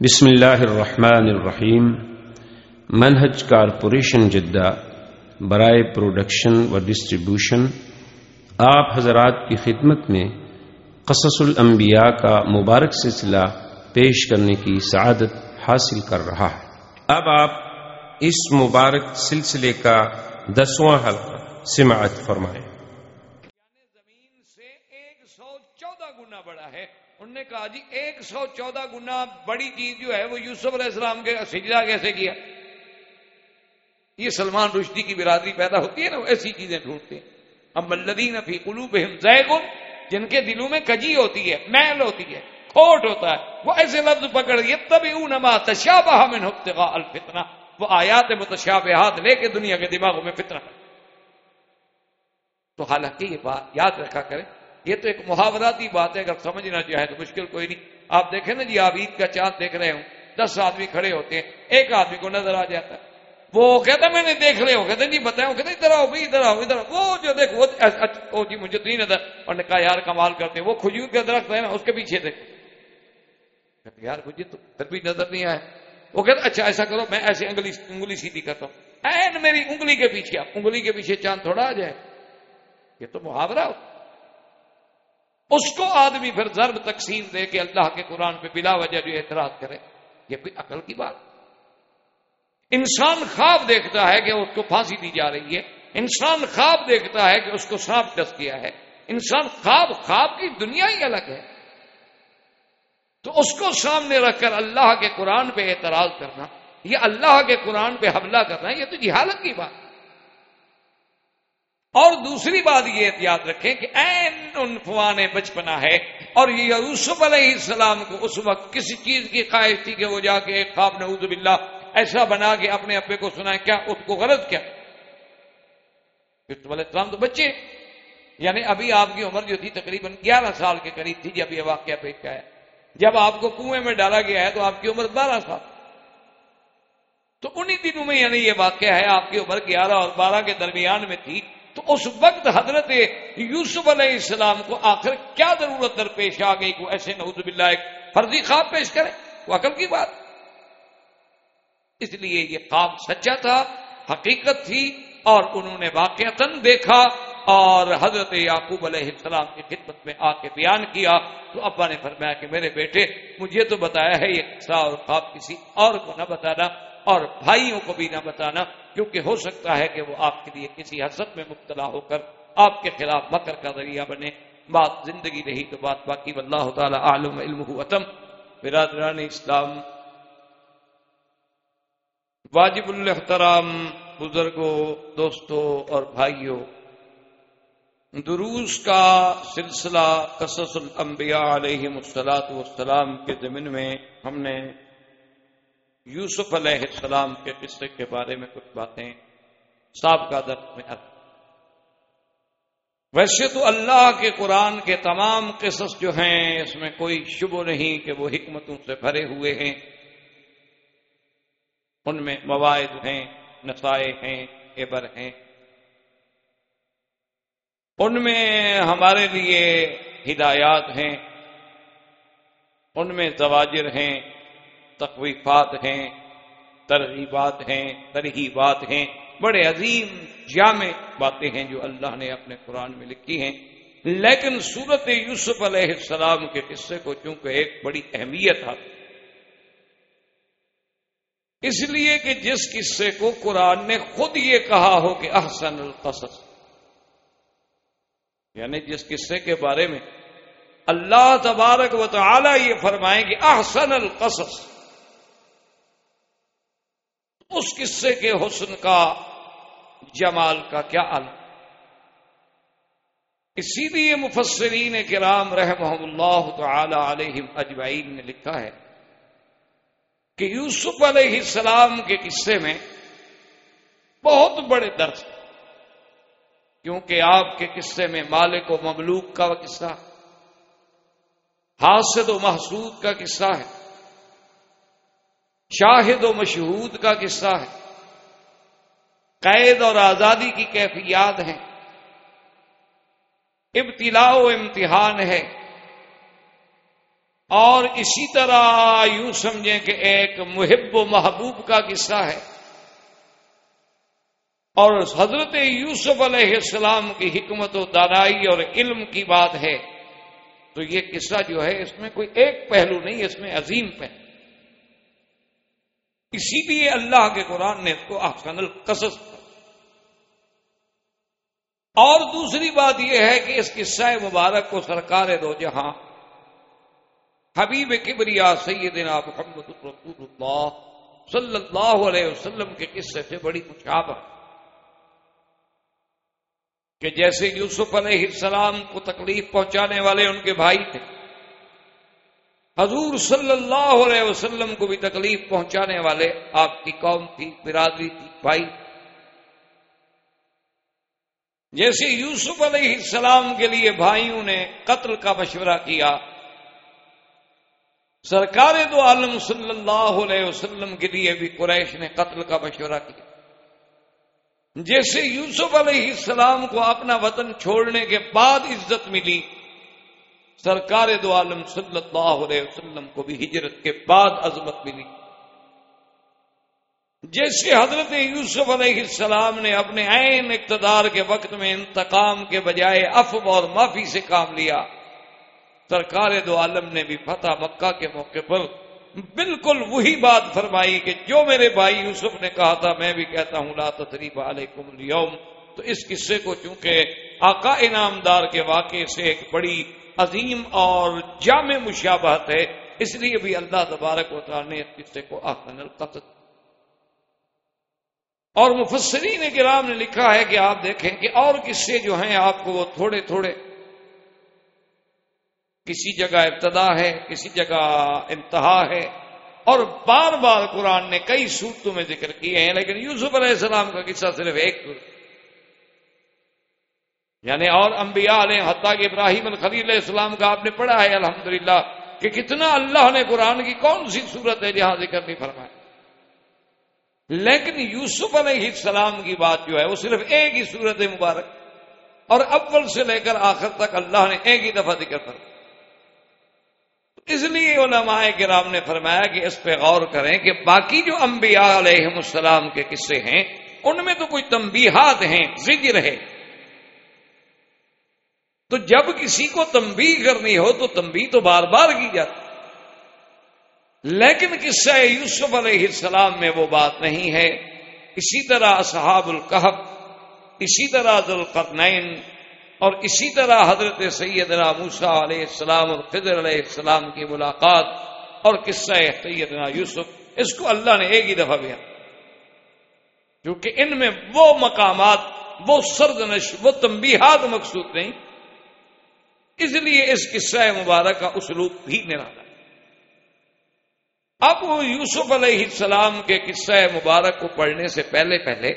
بسم اللہ الرحمن الرحیم۔ منہج کارپوریشن جدہ، برائے پروڈکشن و ڈسٹریبیوشن، آپ حضرات کی خدمت میں قصص الانبیاء کا مبارک سلسلہ پیش کرنے کی سعادت حاصل کر رہا ہے۔ اب آپ اس مبارک سلسلے کا دسواں حلقہ سماعت فرمائیں زمین سے ایک سو چودہ گنا بڑا ہے انہوں نے کہا جی ایک سو چودہ گنا بڑی چیز جو ہے وہ یوسف علیہ السلام کے سجدہ کیسے کیا۔ یہ سلمان رشدی کی برادری پیدا ہوتی ہے نا ایسی چیزیں ڈھونڈتے ہیں۔ اب ملدین فی قلوب زیگن جن کے دلوں میں کجی ہوتی ہے، میل ہوتی ہے، کھوٹ ہوتا ہے، وہ ایسے لفظ پکڑ یہ تب نما تشابہ من ابتغاء الفتنہ۔ وہ آیات متشابہات لے کے دنیا کے دماغوں میں فتنہ۔ تو حالانکہ یہ بات یاد رکھا کریں یہ تو ایک محاوراتی بات ہے، اگر سمجھنا چاہے تو مشکل کوئی نہیں۔ آپ دیکھیں نا جی آپ عید کا چاند دیکھ رہے ہوں، دس آدمی کھڑے ہوتے ہیں، ایک آدمی کو نظر آ جاتا ہے۔ وہ کہتا میں نے دیکھ رہے ہو کہتے جی بتاؤ کہتے ادھر آؤ، بھائی، ادھر آؤ، ادھر وہ جو دیکھ، وہ اچھا، اچھا، جی مجھے نہیں نظر، اور نے کہا، یار، کمال کرتے ہیں۔ وہ کھجور کا درخت ہے نا، اس کے پیچھے دیکھ یار مجھے تو پھر بھی نظر نہیں آیا۔ وہ کہتا اچھا ایسا کرو، میں ایسے انگلی انگلی سیدھی کرتا ہوں۔ این میری انگلی کے پیچھے انگلی کے پیچھے چاند تھوڑا آ جائے۔ یہ تو محاورہ ہو۔ اس کو آدمی پھر ضرب تقسیم دے کے اللہ کے قرآن پہ بلا وجہ جو اعتراض کرے، یہ کوئی عقل کی بات۔ انسان خواب دیکھتا ہے کہ اس کو پھانسی دی جا رہی ہے۔ انسان خواب دیکھتا ہے کہ اس کو سانپ ڈس گیا ہے۔ انسان خواب خواب کی دنیا ہی الگ ہے۔ تو اس کو سامنے رکھ کر اللہ کے قرآن پہ اعتراض کرنا یہ اللہ کے قرآن پہ حملہ کرنا، یہ تو جہالت کی بات۔ اور دوسری بات یہ یاد رکھیں کہ این انفوان بچپنا ہے اور یہ یوسف علیہ السلام کو اس وقت کسی چیز کی خواہش تھی کہ وہ جا کے ایک خواب نعوذ باللہ ایسا بنا کے اپنے ابے کو سنا کیا اس کو غلط کیا؟ یوسف علیہ السلام تو بچے۔ یعنی ابھی آپ کی عمر جو تھی تقریباً گیارہ سال کے قریب تھی جب یہ واقعہ پیش آیا جب آپ کو کنویں میں ڈالا گیا ہے تو آپ کی عمر بارہ سال۔ تو انہی دنوں میں یعنی یہ واقعہ ہے، آپ کی عمر گیارہ اور بارہ کے درمیان میں تھی۔ تو اس وقت حضرت یوسف علیہ السلام کو آخر کیا ضرورت درپیش آ گئی کو ایسے نعوذ باللہ ایک فرضی خواب پیش کرے؟ وہ عقل کی بات۔ اس لیے یہ خواب سچا تھا، حقیقت تھی اور انہوں نے واقع دیکھا اور حضرت یعقوب علیہ السلام کی خدمت میں آ کے بیان کیا تو ابا نے فرمایا کہ میرے بیٹے، مجھے تو بتایا ہے یہ قصہ اور خواب کسی اور کو نہ بتانا۔ اور بھائیوں کو بھی نہ بتانا، کیونکہ ہو سکتا ہے کہ وہ آپ کے لیے کسی حسد میں مبتلا ہو کر آپ کے خلاف مکر کا ذریعہ بنے۔ بات زندگی رہی تو بات باقی۔ واللہ تعالی عالم علم وطم برادران اسلام، واجب الحترام بزرگوں، دوستوں اور بھائیوں، دروس کا سلسلہ قصص الانبیاء علیہ مسلاط والسلام کے زمین میں ہم نے یوسف علیہ السلام کے قصے کے بارے میں کچھ باتیں صاحب کا درد میں اب ویسے تو اللہ کے قرآن کے تمام قصص جو ہیں، اس میں کوئی شبہ نہیں کہ وہ حکمتوں سے بھرے ہوئے ہیں۔ ان میں مواعد ہیں نسائے ہیں، عبر ہیں۔ ان میں ہمارے لیے ہدایات ہیں۔ ان میں زواجر ہیں۔ تخویفات ہیں، ترغیبات ہیں ترغیبات ہیں۔ بڑے عظیم جامع باتیں ہیں جو اللہ نے اپنے قرآن میں لکھی ہیں۔ لیکن صورت یوسف علیہ السلام کے قصے کو چونکہ ایک بڑی اہمیت ہے، اس لیے کہ جس قصے کو قرآن نے خود یہ کہا ہو کہ احسن القصص یعنی جس قصے کے بارے میں اللہ تبارک و تعالی یہ فرمائیں کہ احسن القصص اس قصے کے حسن کا، جمال کا کیا عالم اسی لیے مفسرین کرام رحمہ اللہ تعالی علیہ اجمعین نے لکھا ہے کہ یوسف علیہ السلام کے قصے میں بہت بڑے درد کیونکہ آپ کے قصے میں مالک و مملوک کا قصہ حاصد و محسود کا قصہ ہے۔ شاہد و مشہود کا قصہ ہے۔ قید اور آزادی کی کیفیات ہیں۔ ابتلا و امتحان ہے۔ اور اسی طرح یوں سمجھیں کہ ایک محب و محبوب کا قصہ ہے۔ اور حضرت یوسف علیہ السلام کی حکمت و دانائی اور علم کی بات ہے۔ تو یہ قصہ جو ہے اس میں کوئی ایک پہلو نہیں، اس میں عظیم پہلو۔ اسی لیے اللہ کے قرآن نے اس کو احسن القصص اور دوسری بات یہ ہے کہ اس قصہ مبارک کو سرکار دو جہاں حبیب کبریا سیدنا محمد رسول اللہ صلی اللہ علیہ وسلم کے قصے سے بڑی مشابہ کہ جیسے یوسف علیہ السلام کو تکلیف پہنچانے والے ان کے بھائی تھے حضور صلی اللہ علیہ وسلم کو بھی تکلیف پہنچانے والے آپ کی قوم تھی، برادری تھی، بھائی۔ جیسے یوسف علیہ السلام کے لیے بھائیوں نے قتل کا مشورہ کیا، سرکار دو عالم صلی اللہ علیہ وسلم کے لیے بھی قریش نے قتل کا مشورہ کیا۔ جیسے یوسف علیہ السلام کو اپنا وطن چھوڑنے کے بعد عزت ملی سرکار دو عالم صلی اللہ علیہ وسلم کو بھی ہجرت کے بعد عظمت ملی۔ جیسے حضرت یوسف علیہ السلام نے اپنے عین اقتدار کے وقت میں انتقام کے بجائے افب اور معافی سے کام لیا، سرکار دو عالم نے بھی فتح مکہ کے موقع پر بالکل وہی بات فرمائی کہ جو میرے بھائی یوسف نے کہا تھا، میں بھی کہتا ہوں، لا تریف علیکم اليوم۔ تو اس قصے کو چونکہ آقا انعامدار کے واقعے سے ایک بڑی عظیم اور جامع مشابہت ہے، اس لیے بھی اللہ تبارک و تعالی نے قصے کو آخن القصد۔ اور مفسرین کرام نے لکھا ہے کہ آپ دیکھیں کہ اور قصے جو ہیں آپ کو وہ تھوڑے تھوڑے کسی جگہ ابتدا ہے، کسی جگہ انتہا ہے۔ اور بار بار قرآن نے کئی صورتوں میں ذکر کیے ہیں، لیکن یوسف علیہ السلام کا قصہ صرف ایک۔ یعنی اور انبیاء علیہ حتیٰ کہ ابراہیم الخلیل علیہ السلام کا آپ نے پڑھا ہے الحمدللہ کہ کتنا اللہ نے قرآن کی کون سی صورت ہے جہاں ذکر نہیں فرمایا۔ لیکن یوسف علیہ السلام کی بات جو ہے وہ صرف ایک ہی صورت مبارک اور اول سے لے کر آخر تک اللہ نے ایک ہی دفعہ ذکر فرمایا۔ اس لیے علماء کرام نے فرمایا کہ اس پہ غور کریں کہ باقی جو انبیاء علیہ السلام کے قصے ہیں، ان میں تو کوئی تنبیہات ہیں، ذکر ہے تو جب کسی کو تنبیہ کرنی ہو تو تنبیہ تو بار بار کی جاتی لیکن قصہ یوسف علیہ السلام میں وہ بات نہیں ہے۔ اسی طرح اصحاب القحب اسی طرح ذوالقرنین، اور اسی طرح حضرت سیدنا موسا علیہ السلام اور خضر علیہ السلام کی ملاقات اور قصہ سیدنا یوسف۔ اس کو اللہ نے ایک ہی دفعہ بیا کیونکہ ان میں وہ مقامات، وہ سردنش وہ تنبیہات مقصود نہیں۔ اس لیے اس قصہ مبارک کا اسلوب بھی نرالا اب یوسف علیہ السلام کے قصہ مبارک کو پڑھنے سے پہلے پہلے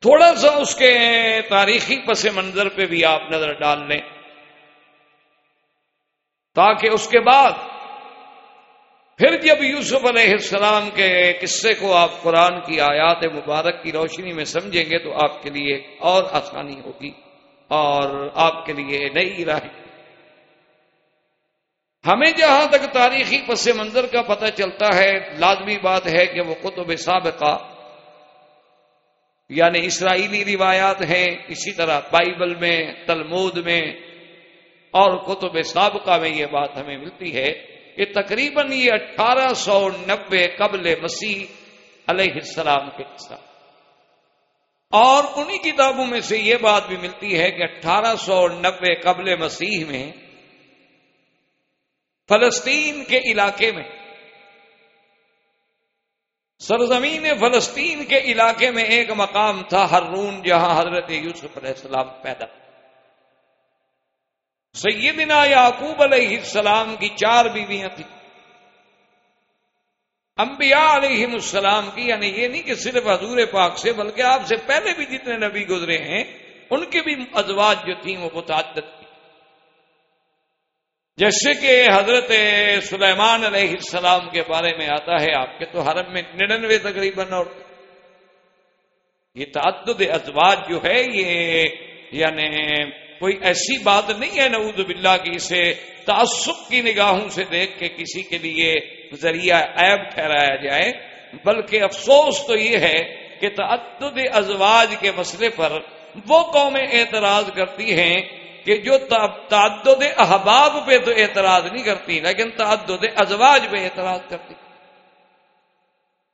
تھوڑا سا اس کے تاریخی پس منظر پہ بھی آپ نظر ڈال لیں۔ تاکہ اس کے بعد پھر جب یوسف علیہ السلام کے قصے کو آپ قرآن کی آیات مبارک کی روشنی میں سمجھیں گے تو آپ کے لیے اور آسانی ہوگی۔ اور آپ کے لیے نئی راہ ہمیں جہاں تک تاریخی پس منظر کا پتہ چلتا ہے، لازمی بات ہے کہ وہ کتب سابقہ یعنی اسرائیلی روایات ہیں، اسی طرح بائبل میں، تلمود میں، اور کتب سابقہ میں یہ بات ہمیں ملتی ہے کہ تقریباً یہ اٹھارہ سو نبے قبل مسیح علیہ السلام کے ساتھ۔ اور انہی کتابوں میں سے یہ بات بھی ملتی ہے کہ اٹھارہ سو نبے قبل مسیح میں فلسطین کے علاقے میں، سرزمین فلسطین کے علاقے میں ایک مقام تھا ہرون، جہاں حضرت یوسف علیہ السلام پیدا۔ سیدنا یعقوب علیہ السلام کی چار بیویاں تھیں۔ انبیاء علیہ السلام کی یعنی یہ نہیں کہ صرف حضور پاک سے، بلکہ آپ سے پہلے بھی جتنے نبی گزرے ہیں، ان کی بھی ازواج جو تھیں، وہ متعدد تھی جیسے کہ حضرت سلیمان علیہ السلام کے بارے میں آتا ہے، آپ کے تو حرم میں نڑنوے تقریباً اور یہ تعدد ازواج جو ہے، یہ یعنی کوئی ایسی بات نہیں ہے، نعوذ باللہ کی اسے تعصب کی نگاہوں سے دیکھ کے کسی کے لیے ذریعہ عیب ٹھہرایا جائے، بلکہ افسوس تو یہ ہے کہ تعدد ازواج کے مسئلے پر وہ قومیں اعتراض کرتی ہیں کہ جو تعدد احباب پہ تو اعتراض نہیں کرتی، لیکن تعدد ازواج پہ اعتراض کرتی۔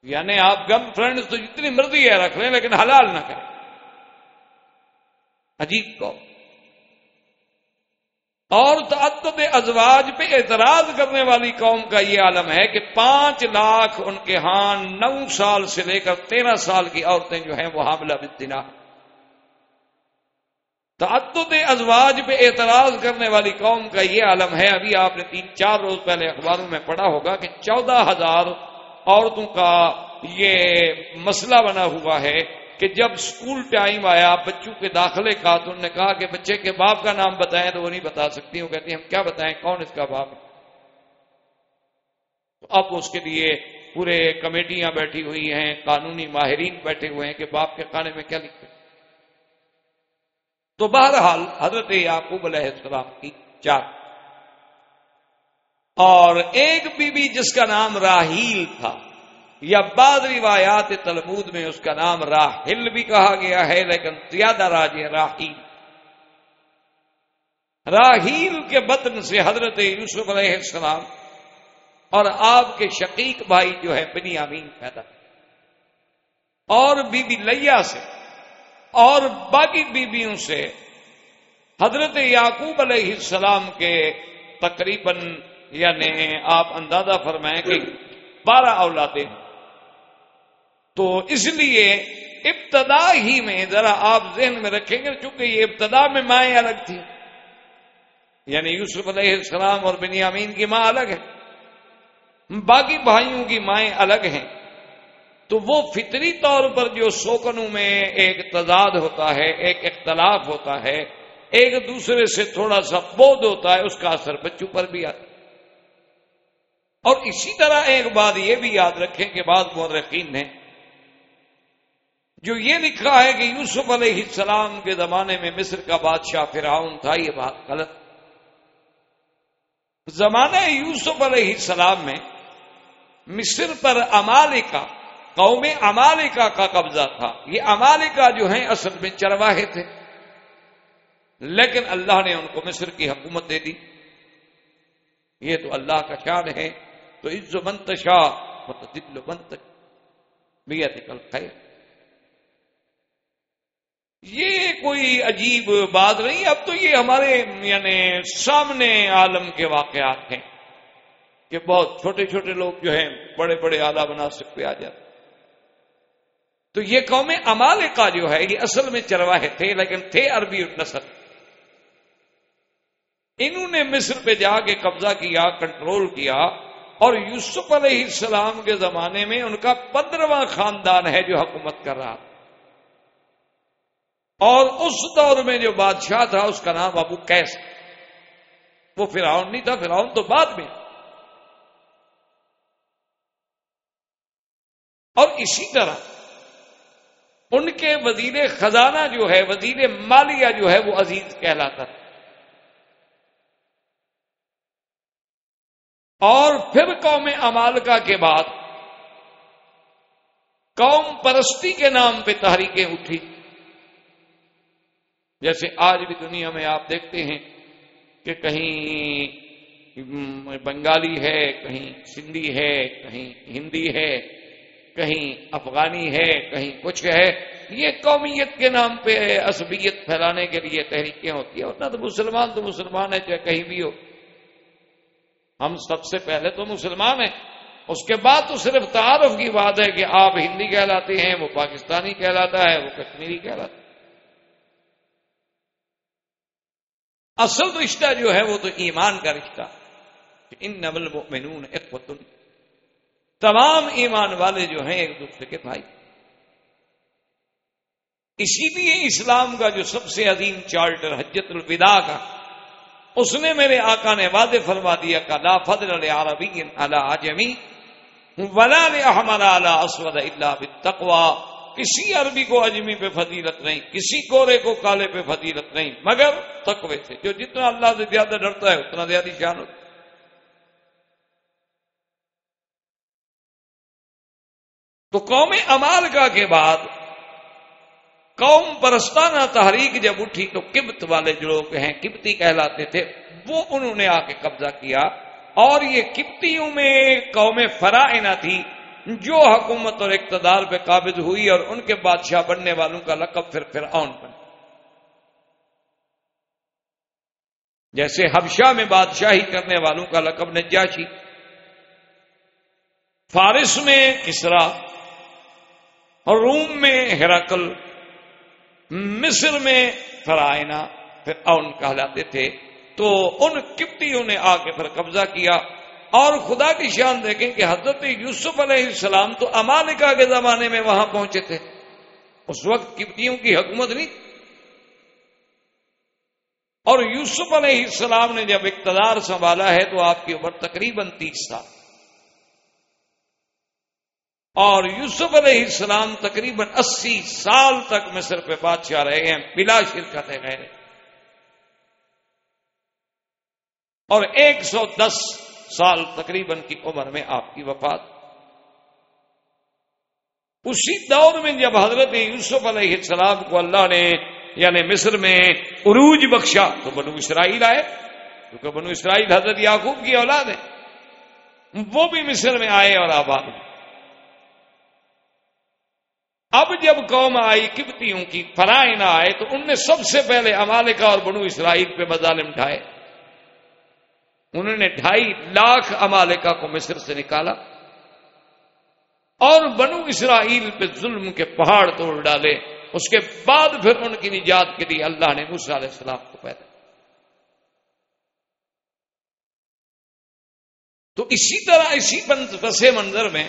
یعنی آپ گرل فرینڈ تو جتنی مرضی ہے رکھ لیں، لیکن حلال نہ کریں۔ عجیب قوم۔ اور تعدد ازواج پہ اعتراض کرنے والی قوم کا یہ عالم ہے کہ پانچ لاکھ ان کے ہاں نو سال سے لے کر تیرہ سال کی عورتیں جو ہیں وہ حاملہ بتنا تعدد ازواج پہ اعتراض کرنے والی قوم کا یہ عالم ہے، ابھی آپ نے تین چار روز پہلے اخباروں میں پڑھا ہوگا کہ چودہ ہزار عورتوں کا یہ مسئلہ بنا ہوا ہے۔ کہ جب اسکول ٹائم آیا، بچوں کے داخلے کا، تو انہوں نے کہا کہ بچے کے باپ کا نام بتائیں تو وہ نہیں بتا سکتی، وہ کہتی ہم کیا بتائیں؟ کون اس کا باپ ہے؟ اب اس کے لیے پورے کمیٹیاں بیٹھی ہوئی ہیں، قانونی ماہرین بیٹھے ہوئے ہیں کہ باپ کے کھانے میں کیا لکھتے تو بہرحال حضرت یعقوب علیہ السلام کی چار اور ایک بی بی جس کا نام راہیل تھا یا بعض روایات تلمود میں اس کا نام راہل بھی کہا گیا ہے، لیکن زیادہ راج راہیل راہیل کے بطن سے حضرت یوسف علیہ السلام اور آپ کے شقیق بھائی جو ہے بنی امین پیدا اور بی بی لیا سے، اور باقی بیویوں سے حضرت یعقوب علیہ السلام کے تقریباً یعنی آپ اندازہ فرمائیں کہ بارہ اولادیں ہیں۔ تو اس لیے ابتدا ہی میں ذرا آپ ذہن میں رکھیں گے چونکہ یہ ابتدا میں مائیں الگ تھی یعنی یوسف علیہ السلام اور بنیامین کی ماں الگ ہے باقی بھائیوں کی مائیں الگ ہیں۔ تو وہ فطری طور پر جو سوکنوں میں ایک تضاد ہوتا ہے، ایک اختلاف ہوتا ہے، ایک دوسرے سے تھوڑا سا بودھ ہوتا ہے، اس کا اثر بچوں پر بھی آتا ہے۔ اور اسی طرح ایک بات یہ بھی یاد رکھیں کہ بعض مورخین نے جو یہ لکھا ہے کہ یوسف علیہ السلام کے زمانے میں مصر کا بادشاہ فرعون تھا، یہ بات غلط۔ زمانہ یوسف علیہ السلام میں مصر پر امالکا قوم امالکا کا قبضہ تھا۔ یہ امالکا جو ہیں، اصل میں چرواہے تھے۔ لیکن اللہ نے ان کو مصر کی حکومت دے دی۔ یہ تو اللہ کا شان ہے۔ تو عز منتشا دل منت کل خیر۔ یہ کوئی عجیب بات نہیں، اب تو یہ ہمارے یعنی سامنے عالم کے واقعات ہیں کہ بہت چھوٹے چھوٹے لوگ جو ہیں، بڑے بڑے آلہ بنا سکتے آ جاتے تو یہ قوم امال کا جو ہے، یہ اصل میں چرواہے تھے، لیکن تھے عربی نسل انہوں نے مصر پہ جا کے قبضہ کیا، کنٹرول کیا، اور یوسف علیہ السلام کے زمانے میں ان کا پندرواں خاندان ہے جو حکومت کر رہا۔ اور اس دور میں جو بادشاہ تھا، اس کا نام ابو کیس وہ فراؤن نہیں تھا فراؤن تو بعد میں۔ اور اسی طرح ان کے وزیر خزانہ جو ہے وزیر مالیہ جو ہے، وہ عزیز کہلاتا تھا۔ اور پھر قوم امالکا کے بعد قوم پرستی کے نام پہ تحریکیں اٹھی۔ جیسے آج بھی دنیا میں آپ دیکھتے ہیں کہ کہیں بنگالی ہے، کہیں سندھی ہے، کہیں ہندی ہے، کہیں افغانی ہے، کہیں کچھ ہے۔ یہ قومیت کے نام پہ عصبیت پھیلانے کے لیے تحریکیں ہوتی ہیں اور نہ تو مسلمان تو مسلمان ہے، چاہے کہیں بھی ہو۔ ہم سب سے پہلے تو مسلمان ہیں۔ اس کے بعد تو صرف تعارف کی بات ہے کہ آپ ہندی کہلاتے ہیں، وہ پاکستانی کہلاتا ہے، وہ کشمیری کہلاتا ہے۔ اصل رشتہ جو ہے وہ تو ایمان کا رشتہ ان نبل مینون تمام ایمان والے جو ہیں ایک دوسرے کے بھائی. اسی لیے اسلام کا جو سب سے عظیم چارٹر حجت الوداع کا، اس نے میرے آقا نے وعدے فرما دیا کا لا فضل عربی علی عجمی ولا لأحمد علی اسود الا بالتقوى کسی عربی کو اجمی پہ فضیلت نہیں، کسی کورے کو کالے پہ فضیلت نہیں، مگر تقوی تھے۔ جو جتنا اللہ سے زیادہ ڈرتا ہے، اتنا زیادہ شان ہوتا تو قوم امالکا کے بعد قوم پرستانہ تحریک جب اٹھی تو کبت والے جو لوگ ہیں کبتی کہلاتے تھے، وہ انہوں نے آ کے قبضہ کیا۔ اور یہ کبتیوں میں قوم فرائنا تھی۔ جو حکومت اور اقتدار پہ قابض ہوئی اور ان کے بادشاہ بننے والوں کا لقب پھر پھر آن بن جیسے حبشہ میں بادشاہی کرنے والوں کا لقب نجاشی۔ فارس میں کسرا اور روم میں ہیراکل۔ مصر میں فرائنا پھر اون کہلاتے تھے۔ تو ان کپتیوں نے آ کے پھر قبضہ کیا۔ اور خدا کی شان دیکھیں کہ حضرت یوسف علیہ السلام تو امالکا کے زمانے میں وہاں پہنچے تھے۔ اس وقت کپتیوں کی حکومت نہیں۔ اور یوسف علیہ السلام نے جب اقتدار سنبھالا ہے تو آپ کی عمر تقریباً تیس سال۔ اور یوسف علیہ السلام تقریباً اسی سال تک مصر پہ بادشاہ رہے ہیں، بلا شرکت ہے گئے اور ایک سو دس سال تقریباً کی عمر میں آپ کی وفات۔ اسی دور میں جب حضرت یوسف علیہ السلام کو اللہ نے یعنی مصر میں عروج بخشا، تو بنو اسرائیل آئے۔ کیونکہ بنو اسرائیل حضرت یعقوب کی اولاد ہے۔ وہ بھی مصر میں آئے اور آباد اب جب قوم آئی کبتیوں کی فرائیں نہ آئے، تو ان نے سب سے پہلے امالکا اور بنو اسرائیل پہ مظالم ڈھائے انہوں نے ڈھائی لاکھ امالکا کو مصر سے نکالا اور بنو اسرائیل پہ ظلم کے پہاڑ توڑ ڈالے۔ اس کے بعد پھر ان کی نجات کے لیے اللہ نے موسیٰ علیہ السلام کو پیدا تو اسی طرح اسی پس منظر میں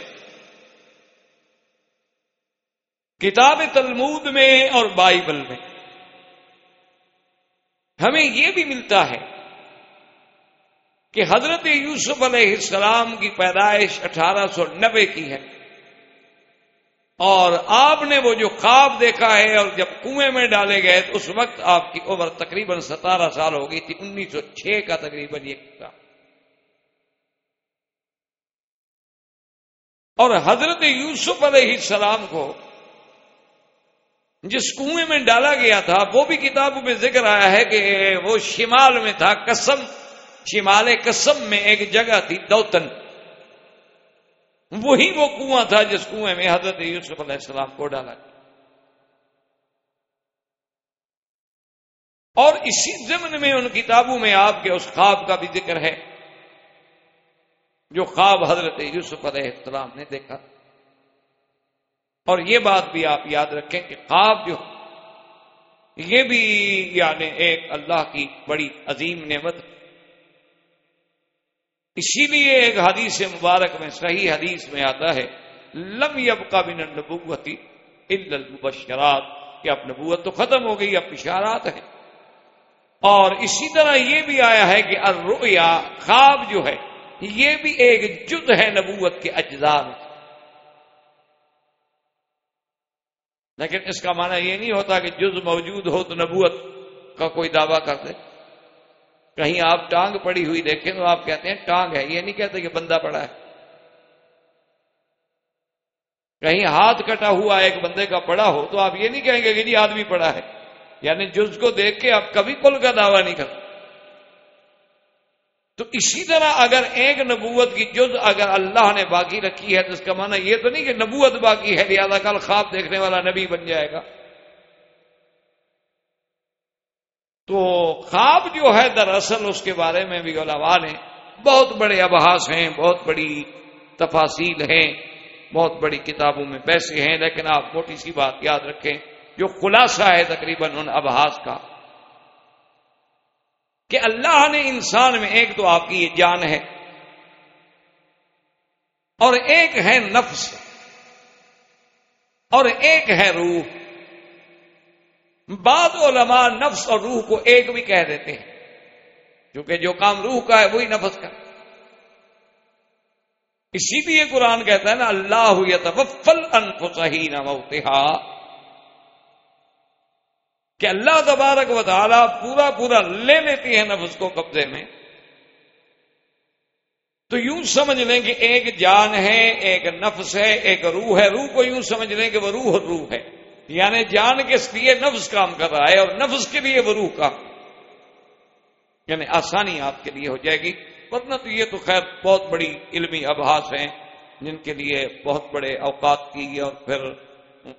کتاب تلمود میں اور بائبل میں ہمیں یہ بھی ملتا ہے کہ حضرت یوسف علیہ السلام کی پیدائش اٹھارہ سو نبے کی ہے۔ اور آپ نے وہ جو خواب دیکھا ہے اور جب کنویں میں ڈالے گئے تو اس وقت آپ کی عمر تقریباً ستارہ سال ہو گئی تھی انیس سو چھ کا تقریباً یہ تھا اور حضرت یوسف علیہ السلام کو جس کنویں میں ڈالا گیا تھا، وہ بھی کتابوں میں ذکر آیا ہے کہ وہ شمال میں تھا، قسم شمال قسم میں ایک جگہ تھی، دوتن۔ وہی وہ کنواں تھا جس کنویں میں حضرت یوسف علیہ السلام کو ڈالا۔ گیا اور اسی ضمن میں ان کتابوں میں آپ کے اس خواب کا بھی ذکر ہے، جو خواب حضرت یوسف علیہ السلام نے دیکھا۔ اور یہ بات بھی آپ یاد رکھیں کہ خواب جو یہ بھی یعنی ایک اللہ کی بڑی عظیم نعمت اسی لیے ایک حدیث مبارک میں، صحیح حدیث میں آتا ہے، لم یب کا بن نبوتی المبشرات، کہ اب نبوت تو ختم ہو گئی، اب اشارات ہیں۔ اور اسی طرح یہ بھی آیا ہے کہ الرؤیا، خواب جو ہے، یہ بھی ایک جد ہے نبوت کے اجزاء میں۔ لیکن اس کا معنی یہ نہیں ہوتا کہ جز موجود ہو تو نبوت کا کوئی دعویٰ کر دے۔ کہیں آپ ٹانگ پڑی ہوئی دیکھیں تو آپ کہتے ہیں ٹانگ ہے، یہ نہیں کہتے کہ بندہ پڑا ہے۔ کہیں ہاتھ کٹا ہوا ایک بندے کا پڑا ہو تو آپ یہ نہیں کہیں گے کہ جی آدمی پڑا ہے۔ یعنی جز کو دیکھ کے آپ کبھی کل کا دعویٰ نہیں کرتے۔ تو اسی طرح اگر ایک نبوت کی جز اگر اللہ نے باقی رکھی ہے تو اس کا معنی یہ تو نہیں کہ نبوت باقی ہے، لہٰذا کل خواب دیکھنے والا نبی بن جائے گا۔ تو خواب جو ہے دراصل اس کے بارے میں بھی علماء نے بہت بڑے ابحاس ہیں، بہت بڑی تفاصیل ہیں، بہت بڑی کتابوں میں پیسے ہیں، لیکن آپ موٹی سی بات یاد رکھیں، جو خلاصہ ہے تقریباً ان ابحاس کا، کہ اللہ نے انسان میں ایک تو آپ کی یہ جان ہے، اور ایک ہے نفس، اور ایک ہے روح بعض علماء نفس اور روح کو ایک بھی کہہ دیتے ہیں۔ کیونکہ جو کام روح کا ہے، وہی نفس کا۔ اسی لیے قرآن کہتا ہے نا، اللہ تبفل انفسہی نہ کہ اللہ تبارک و تعالی پورا پورا لے لیتی ہے نفس کو قبضے میں۔ تو یوں سمجھ لیں کہ ایک جان ہے، ایک نفس ہے، ایک روح ہے۔ روح کو یوں سمجھ لیں کہ وہ روح روح ہے۔ یعنی جان کے لیے نفس کام کر رہا ہے اور نفس کے لیے وہ روح کام یعنی آسانی آپ کے لیے ہو جائے گی۔ ورنہ تو یہ تو خیر بہت بڑی علمی ابحاس ہیں جن کے لیے بہت بڑے اوقات کی اور پھر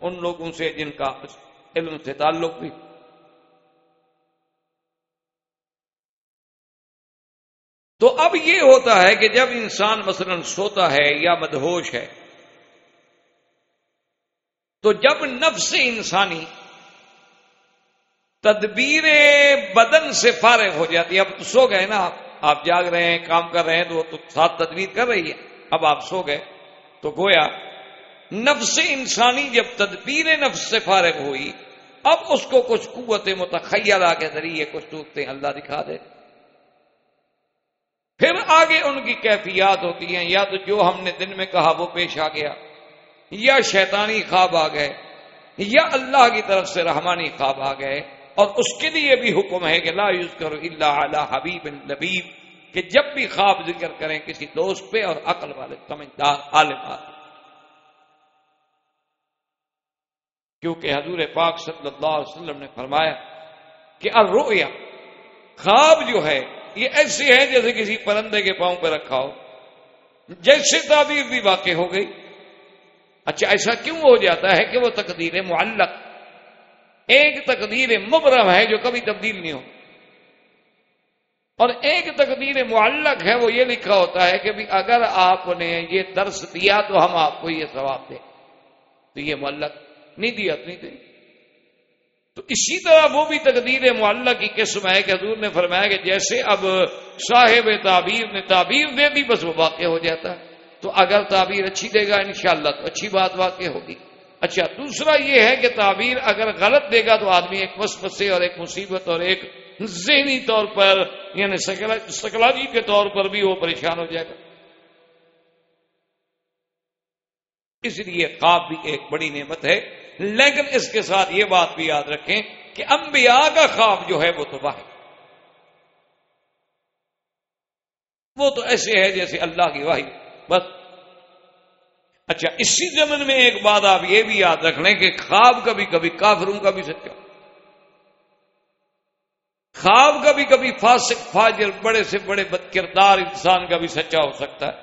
ان لوگوں سے جن کا علم سے تعلق بھی۔ تو اب یہ ہوتا ہے کہ جب انسان مثلا سوتا ہے یا مدہوش ہے تو جب نفس انسانی تدبیر بدن سے فارغ ہو جاتی ہے، اب تو سو گئے نا آپ۔ آپ جاگ رہے ہیں، کام کر رہے ہیں، تو وہ تو ساتھ تدبیر کر رہی ہے۔ اب آپ سو گئے۔ تو گویا نفس انسانی جب تدبیر نفس سے فارغ ہوئی، اب اس کو کچھ قوت متخیلہ کے ذریعے، کچھ ٹوٹتے اللہ دکھا دے۔ پھر آگے ان کی کیفیات ہوتی ہیں، یا تو جو ہم نے دن میں کہا وہ پیش آ گیا۔ یا شیطانی خواب آ گئے، یا اللہ کی طرف سے رحمانی خواب آ گئے، اور اس کے لیے بھی حکم ہے کہ لا یوز کرو اللہ علی حبیب لبیب کہ جب بھی خواب ذکر کریں کسی دوست پہ اور عقل والے، سمجھدار، عالم کیونکہ حضور پاک صلی اللہ علیہ وسلم نے فرمایا کہ الرؤیا، خواب جو ہے، یہ ایسی ہے جیسے کسی پرندے کے پاؤں پہ رکھا ہو، جیسے تعبیر بھی واقع ہو گئی۔ اچھا ایسا کیوں ہو جاتا ہے کہ وہ تقدیر معلق، ایک تقدیر مبرم ہے جو کبھی تبدیل نہیں ہو۔ اور ایک تقدیر معلق ہے، وہ یہ لکھا ہوتا ہے کہ بھی اگر آپ نے یہ درس دیا تو ہم آپ کو یہ ثواب دیں۔ تو یہ معلق نہیں دیا نہیں دیں تو اسی طرح وہ بھی تقدیر معلّہ کی قسم ہے کہ حضور نے فرمایا کہ جیسے اب صاحب تعبیر نے تعبیر دے دی، بس وہ واقع ہو جاتا ہے۔ تو اگر تعبیر اچھی دے گا انشاءاللہ تو اچھی بات واقع ہوگی۔ اچھا دوسرا یہ ہے کہ تعبیر اگر غلط دے گا تو آدمی ایک وسوسے اور ایک مصیبت اور ایک ذہنی طور پر یعنی سکلوجی کے طور پر بھی وہ پریشان ہو جائے گا۔ اس لیے خواب بھی ایک بڑی نعمت ہے۔ لیکن اس کے ساتھ یہ بات بھی یاد رکھیں کہ انبیاء کا خواب جو ہے وہ تو واحد وہ تو ایسے ہے جیسے اللہ کی واحد بس اچھا اسی زمن میں ایک بات آپ یہ بھی یاد رکھ لیں کہ خواب کبھی کبھی کافروں کا بھی سچا۔ خواب کبھی کبھی فاسق، فاجر، بڑے سے بڑے بد کردار انسان کا بھی سچا ہو سکتا ہے۔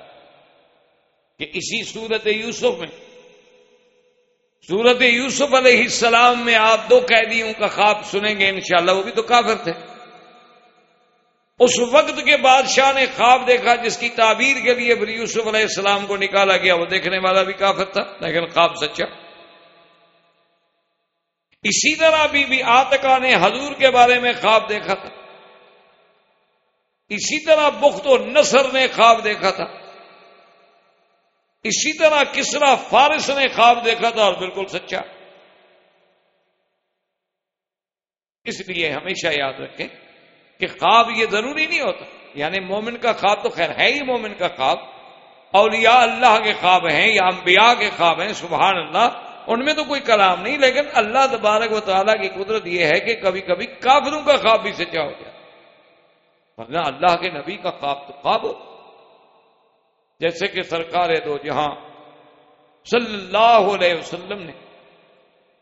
کہ اسی صورت یوسف میں، سورت یوسف علیہ السلام میں آپ دو قیدیوں کا خواب سنیں گے انشاءاللہ، وہ بھی تو کافر تھے۔ اس وقت کے بادشاہ نے خواب دیکھا جس کی تعبیر کے لیے پھر یوسف علیہ السلام کو نکالا گیا، وہ دیکھنے والا بھی کافر تھا، لیکن خواب سچا۔ اسی طرح بی بی آتکا نے حضور کے بارے میں خواب دیکھا تھا۔ اسی طرح بخت و نصر نے خواب دیکھا تھا۔ اسی طرح کسرا فارس نے خواب دیکھا تھا اور بالکل سچا۔ اس لیے ہمیشہ یاد رکھیں۔ کہ خواب یہ ضروری نہیں ہوتا۔ یعنی مومن کا خواب تو خیر ہے ہی مومن کا خواب۔ اولیاء اللہ کے خواب ہیں یا انبیاء کے خواب ہیں، سبحان اللہ، ان میں تو کوئی کلام نہیں، لیکن اللہ تبارک و تعالیٰ کی قدرت یہ ہے کہ کبھی کبھی کافروں کا خواب بھی سچا ہو گیا ورنہ اللہ کے نبی کا خواب تو خواب ہو۔ جیسے کہ سرکار دو جہاں صلی اللہ علیہ وسلم نے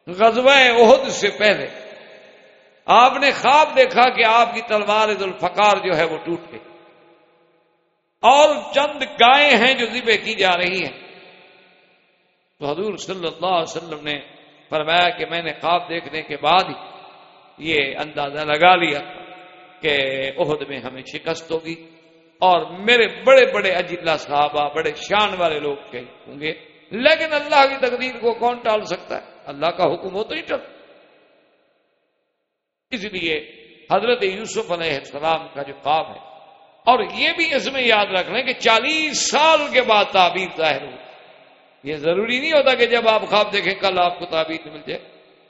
غزوہ عہد سے پہلے آپ نے خواب دیکھا کہ آپ کی تلوار الفقار جو ہے وہ ٹوٹ گئی۔ اور چند گائے ہیں جو ذبح کی جا رہی ہیں۔ تو حضور صلی اللہ علیہ وسلم نے فرمایا کہ میں نے خواب دیکھنے کے بعد ہی یہ اندازہ لگا لیا کہ عہد میں ہمیں شکست ہوگی اور میرے بڑے بڑے اجلا صحابہ، بڑے شان والے لوگ کہیں ہوں گے۔ لیکن اللہ کی تقدیر کو کون ٹال سکتا ہے؟ اللہ کا حکم ہو تو ہی ٹل اس لیے حضرت یوسف علیہ السلام کا جو خواب ہے، اور یہ بھی اس میں یاد رکھ لیں کہ چالیس سال کے بعد تعبیر ظاہر ہو یہ ضروری نہیں ہوتا کہ جب آپ خواب دیکھیں کل آپ کو تعبیر مل جائے۔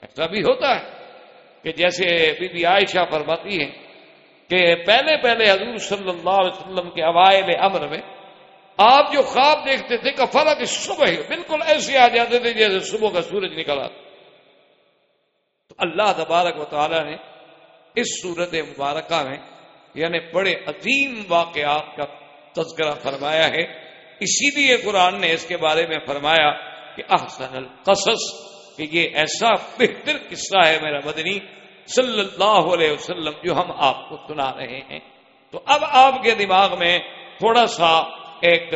ایسا بھی ہوتا ہے کہ جیسے بی بی عائشہ فرماتی ہیں کہ پہلے پہلے حضور صلی اللہ علیہ وسلم کے اوائل امر میں آپ جو خواب دیکھتے تھے کہ فلا کہ صبح بالکل ایسے آ جاتے تھے جیسے صبح کا سورج نکلا تو اللہ تبارک و تعالی نے اس صورت مبارکہ میں یعنی بڑے عظیم واقعات کا تذکرہ فرمایا ہے۔ اسی لیے قرآن نے اس کے بارے میں فرمایا کہ احسن القصص، کہ یہ ایسا بہتر قصہ ہے میرا مدنی، صلی اللہ علیہ وسلم، جو ہم آپ کو سنا رہے ہیں۔ تو اب آپ کے دماغ میں تھوڑا سا ایک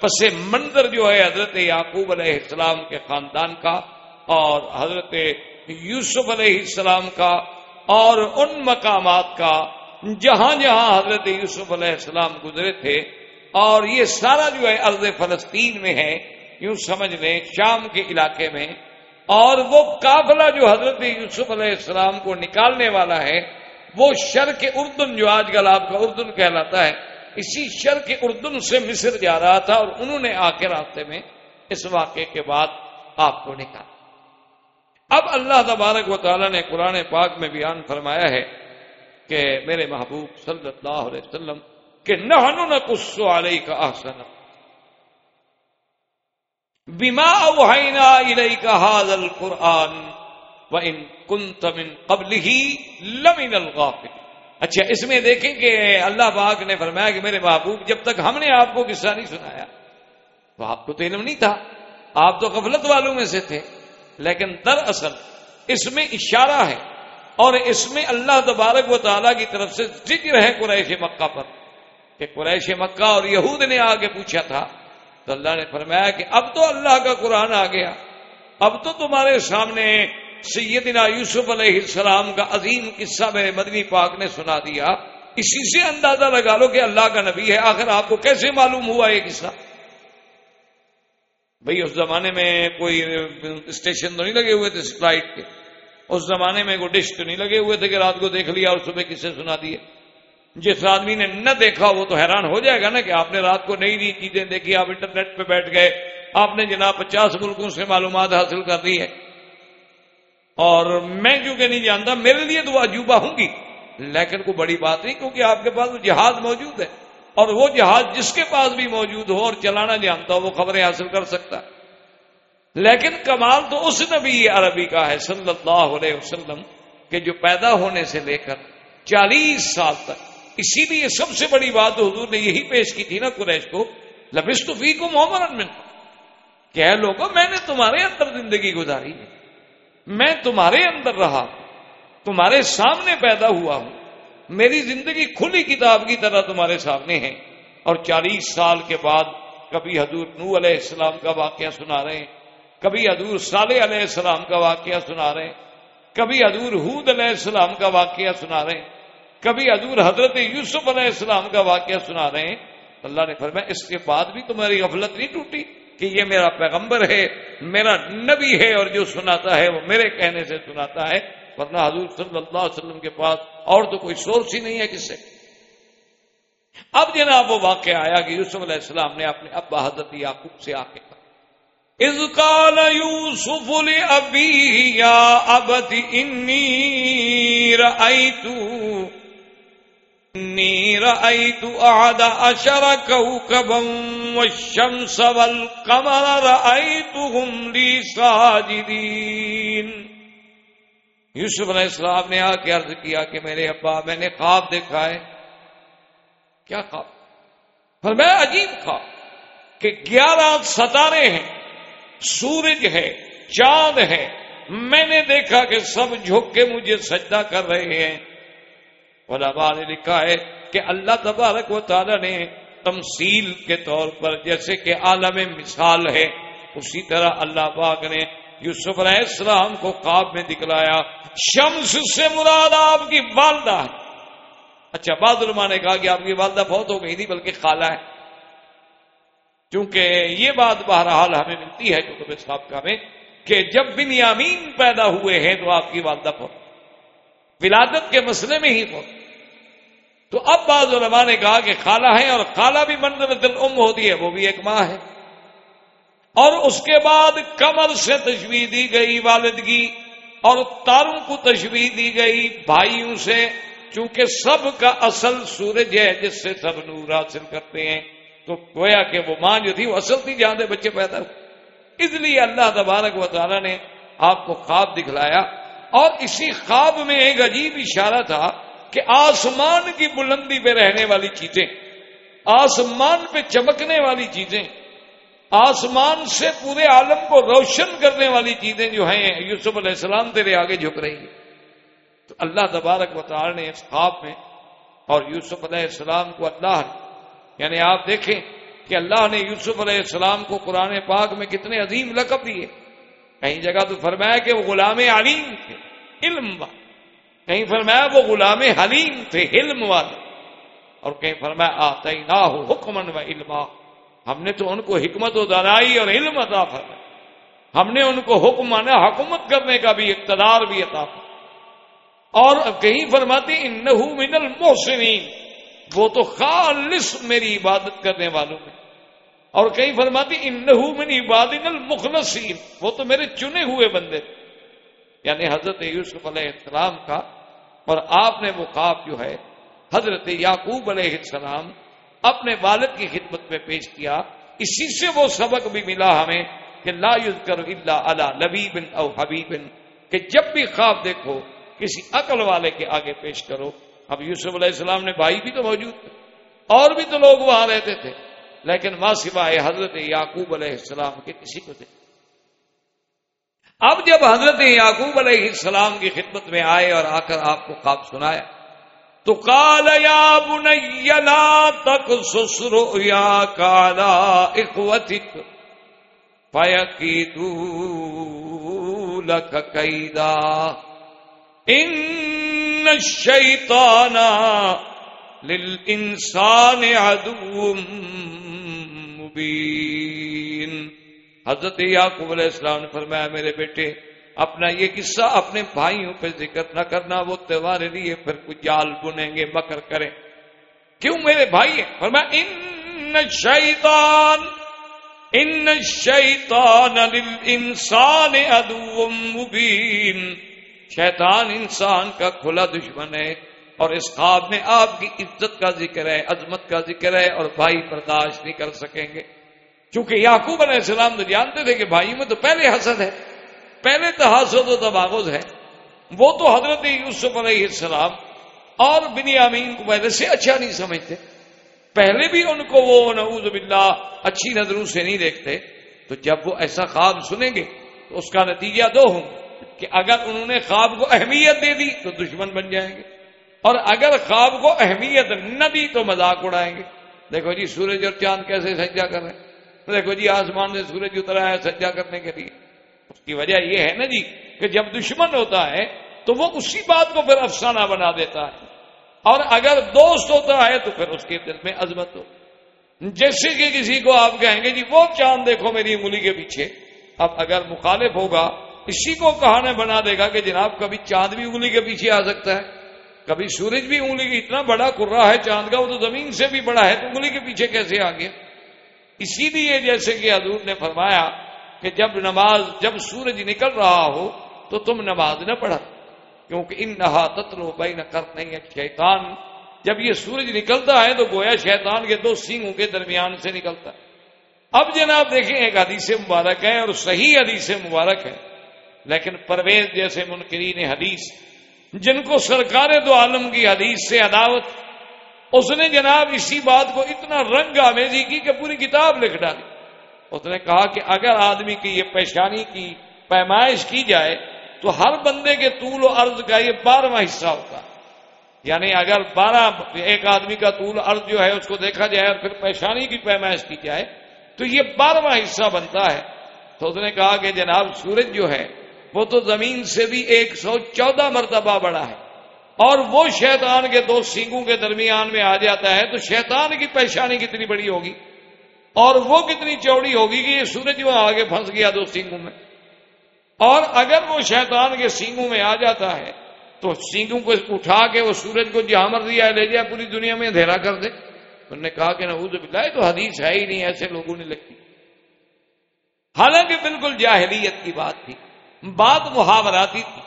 پس منظر جو ہے حضرت یعقوب علیہ السلام کے خاندان کا اور حضرت یوسف علیہ السلام کا اور ان مقامات کا جہاں جہاں حضرت یوسف علیہ السلام گزرے تھے اور یہ سارا جو ہے ارض فلسطین میں ہے، یوں سمجھ لیں شام کے علاقے میں، اور وہ قافلہ جو حضرت یوسف علیہ السلام کو نکالنے والا ہے، وہ شرق اردن جو آج کل آپ کا اردن کہلاتا ہے، اسی شرق اردن سے مصر جا رہا تھا اور انہوں نے آ کے راستے میں اس واقعے کے بعد آپ کو نکالا۔ اب اللہ تبارک و تعالیٰ نے قرآن پاک میں بیان فرمایا ہے کہ میرے محبوب صلی اللہ علیہ وسلم کہ نہ کسو علیہ کا آسن بیما اوہینا علیہ کا حاضل قرآن و ان کن تمن قبل ہی لمن الغافل اچھا اس میں دیکھیں کہ اللہ پاک نے فرمایا کہ میرے محبوب، جب تک ہم نے آپ کو قصہ نہیں سنایا تو آپ کو تو علم نہیں تھا، آپ تو غفلت والوں میں سے تھے۔ لیکن دراصل اس میں اشارہ ہے اور اس میں اللہ تبارک و تعالیٰ کی طرف سے ذکر ہے قریش مکہ پر کہ قریش مکہ اور یہود نے آگے پوچھا تھا تو اللہ نے فرمایا کہ اب تو اللہ کا قرآن آ گیا۔ اب تو تمہارے سامنے سیدنا یوسف علیہ السلام کا عظیم قصہ میرے مدنی پاک نے سنا دیا۔ اسی سے اندازہ لگا لو کہ اللہ کا نبی ہے۔ آخر آپ کو کیسے معلوم ہوا یہ قصہ؟ بھئی اس زمانے میں کوئی اسٹیشن تو نہیں لگے ہوئے تھے سیٹلائٹ کے؟ اس زمانے میں کوئی ڈش تو نہیں لگے ہوئے تھے کہ رات کو دیکھ لیا اور صبح کسے سنا دیے؟ جس آدمی نے نہ دیکھا وہ تو حیران ہو جائے گا نا کہ آپ نے رات کو نئی نئی چیزیں دیکھی، آپ انٹرنیٹ پہ بیٹھ گئے، آپ نے جناب پچاس ملکوں سے معلومات حاصل کر دی ہے اور میں کیونکہ نہیں جانتا، میرے لیے تو وہ عجوبہ ہوں گی۔ لیکن کوئی بڑی بات نہیں، کیونکہ آپ کے پاس وہ جہاز موجود ہے۔ اور وہ جہاز جس کے پاس بھی موجود ہو اور چلانا جانتا ہو، وہ خبریں حاصل کر سکتا لیکن کمال تو اس نبی عربی کا ہے صلی اللہ علیہ وسلم کہ جو پیدا ہونے سے لے کر چالیس سال تک۔ اسی لیے سب سے بڑی بات حضور نے یہی پیش کی تھی نا قریش کو لبس تو فی کو محمد میں کہ لوگوں میں نے تمہارے اندر زندگی گزاری ہے۔ میں تمہارے اندر رہا تمہارے سامنے پیدا ہوا ہوں۔ میری زندگی کھلی کتاب کی طرح تمہارے سامنے ہے۔ اور چالیس سال کے بعد کبھی حضور نو علیہ السلام کا واقعہ سنا رہے ہیں، کبھی حضور صالح علیہ السلام کا واقعہ سنا رہے ہیں، کبھی حضور حود علیہ السلام کا واقعہ سنا رہے ہیں، کبھی حضور حضرت یوسف علیہ السلام کا واقعہ سنا رہے ہیں۔ اللہ نے فرمایا، اس کے بعد بھی تمہاری غفلت نہیں ٹوٹی کہ یہ میرا پیغمبر ہے، میرا نبی ہے اور جو سناتا ہے وہ میرے کہنے سے سناتا ہے۔ ورنہ حضور صلی اللہ علیہ وسلم کے پاس اور تو کوئی سورس ہی نہیں ہے کس سے؟ اب جناب وہ واقعہ آیا کہ یوسف علیہ السلام نے اپنے ابا حضرت یعقوب سے آ کے کہا از کال یوسف ابھی یا ابد انی رأیتو انی رأیتو احد اشر کوکبا والشمس والقمر رأیتهم لی ساجدین۔ یوسف علیہ السلام نے آ کے عرض کیا کہ میرے ابا، میں نے خواب دیکھا ہے۔ کیا خواب؟ پر میں عجیب خواب کہ گیارہ ستارے ہیں، سورج ہے، چاند ہے۔ میں نے دیکھا کہ سب جھک کے مجھے سجدہ کر رہے ہیں۔ علماء نے لکھا ہے کہ اللہ تبارک و تعالی نے تمثیل کے طور پر، جیسے کہ عالم مثال ہے، اسی طرح اللہ پاک نے یوسف علیہ السلام کو خواب میں دکھلایا، شمس سے مراد آپ کی والدہ ہے۔ اچھا بعض علماء نے کہا کہ آپ کی والدہ بہت ہو گئی تھی، بلکہ خالہ ہے۔ کیونکہ یہ بات بہرحال ہمیں ملتی ہے، کتب صاحب کا میں، کہ جب بنیامین پیدا ہوئے ہیں تو آپ کی والدہ بہت۔ ولادت کے مسئلے میں ہی بہت۔ تو اب بعض علماء نے کہا کہ خالہ ہے اور خالہ بھی منظر دل ام ہوتی ہے، وہ بھی ایک ماں ہے۔ اور اس کے بعد کمر سے تشویح دی گئی والدگی اور تاروں کو تشویح دی گئی بھائیوں سے، چونکہ سب کا اصل سورج ہے جس سے سب نور حاصل کرتے ہیں۔ تو گویا کہ وہ ماں جو تھی وہ اصل تھی، جہاں سے بچے پیدا ہوئے۔ اس لیے اللہ تبارک و تعالیٰ نے آپ کو خواب دکھلایا۔ اور اسی خواب میں ایک عجیب اشارہ تھا کہ آسمان کی بلندی پہ رہنے والی چیزیں، آسمان پہ چمکنے والی چیزیں آسمان سے پورے عالم کو روشن کرنے والی چیزیں جو ہیں، یوسف علیہ السلام تیرے آگے جھک رہی ہیں۔ تو اللہ تبارک و تعالی نے اس خواب میں اور یوسف علیہ السلام کو اللہ یعنی آپ دیکھیں کہ اللہ نے یوسف علیہ السلام کو قرآن پاک میں کتنے عظیم لقب دیے۔ کہیں جگہ تو فرمایا کہ وہ غلام علیم تھے، علم والے۔ کہیں فرمایا وہ غلام حلیم تھے، علم والے۔ اور کہیں فرمایا آتے نہ ہو حکمن و علما۔ ہم نے تو ان کو حکمت و دانائی اور علم عطا فرمایا ہم نے ان کو حکم مانا، حکومت کرنے کا بھی اقتدار بھی عطا فرمایا اور کہیں فرماتے ان من المحسنین۔ وہ تو خالص میری عبادت کرنے والوں میں اور کہیں فرماتی ان من عباد المخلصین۔ وہ تو میرے چنے ہوئے بندے یعنی حضرت یوسف علیہ السلام کا اور آپ نے وہ خواب جو ہے، حضرت یعقوب علیہ السلام اپنے والد کی خدمت میں پیش کیا۔ اسی سے وہ سبق بھی ملا ہمیں کہ لا یذکر الا علی لبیب او حبیب، کہ جب بھی خواب دیکھو، کسی عقل والے کے آگے پیش کرو۔ اب یوسف علیہ السلام نے بھائی بھی تو موجود تھے، اور بھی تو لوگ وہاں رہتے تھے، لیکن ماں سوائے حضرت یعقوب علیہ السلام کے کسی کو تھے۔ اب جب حضرت یعقوب علیہ السلام کی خدمت میں آئے اور آ کر آپ کو خواب سنایا تو کال یا بنیا تک سسرو یا کالا اخوتک پیکی لکھ قیدا ان الشیطان للانسان عدو مبین حضرت یعقوب علیہ السلام نے فرمایا میرے بیٹے اپنا یہ قصہ اپنے بھائیوں پہ ذکر نہ کرنا، وہ تہوارے لیے پھر کچھ جال بنیں گے مکر کریں۔ کیوں میرے بھائی؟ ہیں فرمایا، ان شیطان ان شیطان للانسان عدو مبین۔ شیطان انسان کا کھلا دشمن ہے اور اس خواب میں آپ کی عزت کا ذکر ہے، عظمت کا ذکر ہے اور بھائی برداشت نہیں کر سکیں گے۔ چونکہ یعقوب علیہ السلام تو جانتے تھے کہ بھائی میں تو پہلے حسد ہے۔ پہلے تو و تباغذ ہے۔ وہ تو حضرت یوسف علیہ السلام اور بنی امین کو پہلے سے اچھا نہیں سمجھتے۔ پہلے بھی ان کو وہ نعوذ باللہ اچھی نظروں سے نہیں دیکھتے۔ تو جب وہ ایسا خواب سنیں گے تو اس کا نتیجہ دو ہوں کہ اگر انہوں نے خواب کو اہمیت دے دی تو دشمن بن جائیں گے۔ اور اگر خواب کو اہمیت نہ دی تو مذاق اڑائیں گے۔ دیکھو جی سورج اور چاند کیسے سجا کر رہے ہیں۔ دیکھو جی آسمان سے سورج اترا ہے سجا کرنے کے لیے۔ اس کی وجہ یہ ہے نا جی کہ جب دشمن ہوتا ہے تو وہ اسی بات کو پھر افسانہ بنا دیتا ہے۔ اور اگر دوست ہوتا ہے تو پھر اس کے دل میں عظمت ہو۔ جیسے کہ کسی کو آپ کہیں گے جی وہ چاند دیکھو میری انگلی کے پیچھے۔ اب اگر مخالف ہوگا، اسی کو کہانے بنا دے گا کہ جناب کبھی چاند بھی انگلی کے پیچھے آ سکتا ہے۔ کبھی سورج بھی انگلی کی اتنا بڑا کرا ہے، چاند کا وہ تو زمین سے بھی بڑا ہے، تو انگلی کے پیچھے کیسے آ گیا اسی لیے جیسے کہ حضور نے فرمایا کہ جب نماز جب سورج نکل رہا ہو تو تم نماز نہ پڑھا کیونکہ ان نہا تتلو بین کر نہیں شیطان جب یہ سورج نکلتا ہے تو گویا شیطان کے دو سینگوں کے درمیان سے نکلتا ہے۔ اب جناب دیکھیں ایک حدیث مبارک ہے اور صحیح حدیث مبارک ہے، لیکن پرویز جیسے منکرین حدیث، جن کو سرکار دو عالم کی حدیث سے عداوت، اس نے جناب اسی بات کو اتنا رنگ آمیزی کی کہ پوری کتاب لکھ ڈالی۔ اس نے کہا کہ اگر آدمی کی یہ پیشانی کی پیمائش کی جائے تو ہر بندے کے طول و عرض کا یہ بارہواں حصہ ہوتا۔ ہے یعنی اگر بارہ ایک آدمی کا طول عرض جو ہے اس کو دیکھا جائے اور پھر پیشانی کی پیمائش کی جائے تو یہ بارہواں حصہ بنتا ہے۔ تو اس نے کہا کہ جناب سورج جو ہے وہ تو زمین سے بھی ایک سو چودہ مرتبہ بڑا ہے اور وہ شیطان کے دو سینگوں کے درمیان میں آ جاتا ہے تو شیطان کی پریشانی کتنی بڑی ہوگی؟ اور وہ کتنی چوڑی ہوگی کہ یہ سورج وہاں آگے پھنس گیا دو سینگوں میں۔ اور اگر وہ شیطان کے سینگوں میں آ جاتا ہے، تو سینگوں کو اٹھا کے وہ سورج کو جہاں مر دیا، لے جائے پوری دنیا میں اندھیرا کر دے۔ انہوں نے کہا کہ نعوذ باللہ تو حدیث ہے ہی نہیں، ایسے لوگوں نے لگتی حالانکہ بالکل جاہلیت کی بات تھی، بات محاوراتی تھی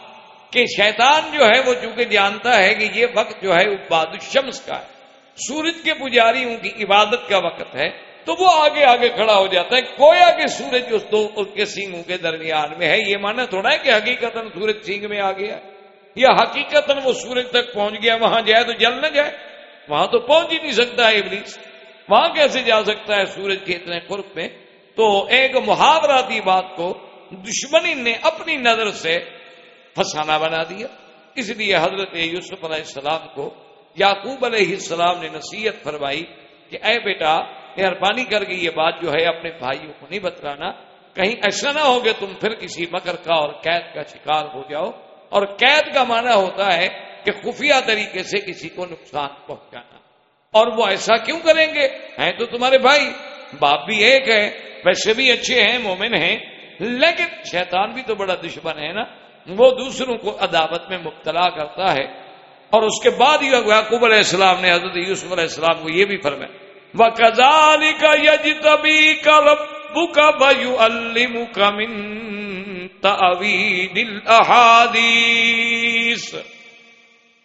کہ شیطان جو ہے، وہ چونکہ جانتا ہے کہ یہ وقت جو ہے، وہ الشمس کا ہے۔ سورج کے پجاریوں کی عبادت کا وقت ہے۔ تو وہ آگے آگے کھڑا ہو جاتا ہے کویا کہ سورج اس دو، اس کے سینگوں کے درمیان میں ہے۔ یہ مانا تھوڑا ہے کہ حقیقت سورج سینگ میں آ گیا۔ یا حقیقت وہ سورج تک پہنچ گیا، وہاں جائے تو جل نہ جائے۔ وہاں تو پہنچ ہی نہیں سکتا ہے ابلیس۔ وہاں کیسے جا سکتا ہے سورج کے اتنے قرب میں؟ تو ایک محاورتی بات کو دشمنی نے اپنی نظر سے فسانہ بنا دیا۔ اس لیے حضرت یوسف علیہ السلام کو یعقوب علیہ السلام نے نصیحت فرمائی کہ اے بیٹا مہربانی کر کے یہ بات جو ہے اپنے بھائیوں کو نہیں بتلانا۔ کہیں ایسا نہ ہوگے تم پھر کسی مکر کا اور قید کا شکار ہو جاؤ۔ اور قید کا معنی ہوتا ہے کہ خفیہ طریقے سے کسی کو نقصان پہنچانا۔ اور وہ ایسا کیوں کریں گے؟ ہیں تو تمہارے بھائی۔ باپ بھی ایک ہے ویسے بھی اچھے ہیں، مومن ہیں۔ لیکن شیطان بھی تو بڑا دشمن ہے نا۔ وہ دوسروں کو عداوت میں مبتلا کرتا ہے۔ اور اس کے بعد یعقوب علیہ السلام نے حضرت یوسف علیہ السلام کو یہ بھی فرمایا۔ وہ کزال کا یج تبھی کا ربو کا تعویل احادیث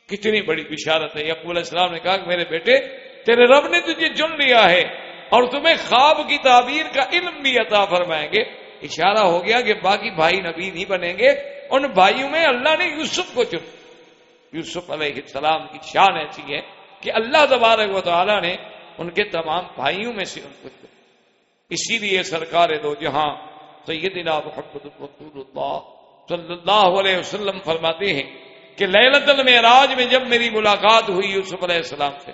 کتنی بڑی بشارت ہے۔ یقول السلام نے کہا کہ میرے بیٹے، تیرے رب نے تجھے چن لیا ہے اور تمہیں خواب کی تعبیر کا علم بھی عطا فرمائیں گے۔ اشارہ ہو گیا کہ باقی بھائی نبی نہیں بنیں گے۔ ان بھائیوں میں اللہ نے یوسف کو چن۔ یوسف علیہ السلام کی شان ایسی ہے کہ اللہ تبارک و تعالی نے ان کے تمام بھائیوں میں سے ان کو اسی لیے سرکار دو جہاں سیدنا محمد رسول اللہ صلی اللہ علیہ وسلم فرماتے ہیں کہ للت المعراج میں جب میری ملاقات ہوئی یوسف علیہ السلام سے،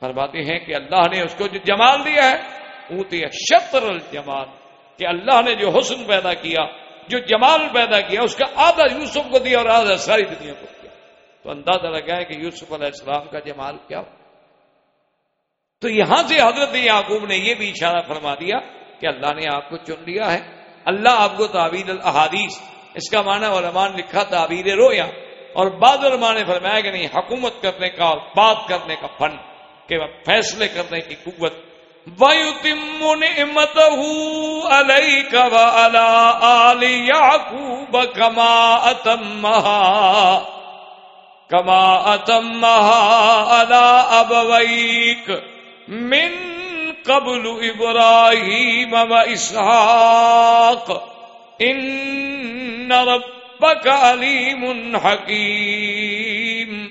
فرماتے ہیں کہ اللہ نے اس کو جو جمال دیا ہے، اوتی شطر الجمال، کہ اللہ نے جو حسن پیدا کیا، جو جمال پیدا کیا، اس کا آدھا یوسف کو دیا اور آدھا ساری دنیا کو کیا تو اندازہ لگا ہے کہ یوسف علیہ السلام کا جمال کیا ہو۔ تو یہاں سے حضرت یعقوب نے یہ بھی اشارہ فرما دیا کہ اللہ نے آپ کو چن لیا ہے۔ اللہ آپ کو تعبیر الحادیث اس کا معنی علماء نے لکھا تعبیر رویا اور بعض علماء نے فرمایا کہ نہیں، حکومت کرنے کا اور بات کرنے کا فن، کہ فیصلے کرنے کی قوت۔ وَيُتِمُّ نِعْمَتَهُ عَلَيْكَ وَعَلَىٰ آلِ يَعْقُوبَ كَمَا أَتَمَّهَا كَمَا أَتَمَّهَا عَلَىٰ أَبَوَيْكَ۔ مِن قَبْلُ إِبْرَاهِيمَ وَإِسْحَاقَ. إِنَّ رَبَّكَ عَلِيمٌ حَكِيمٌ.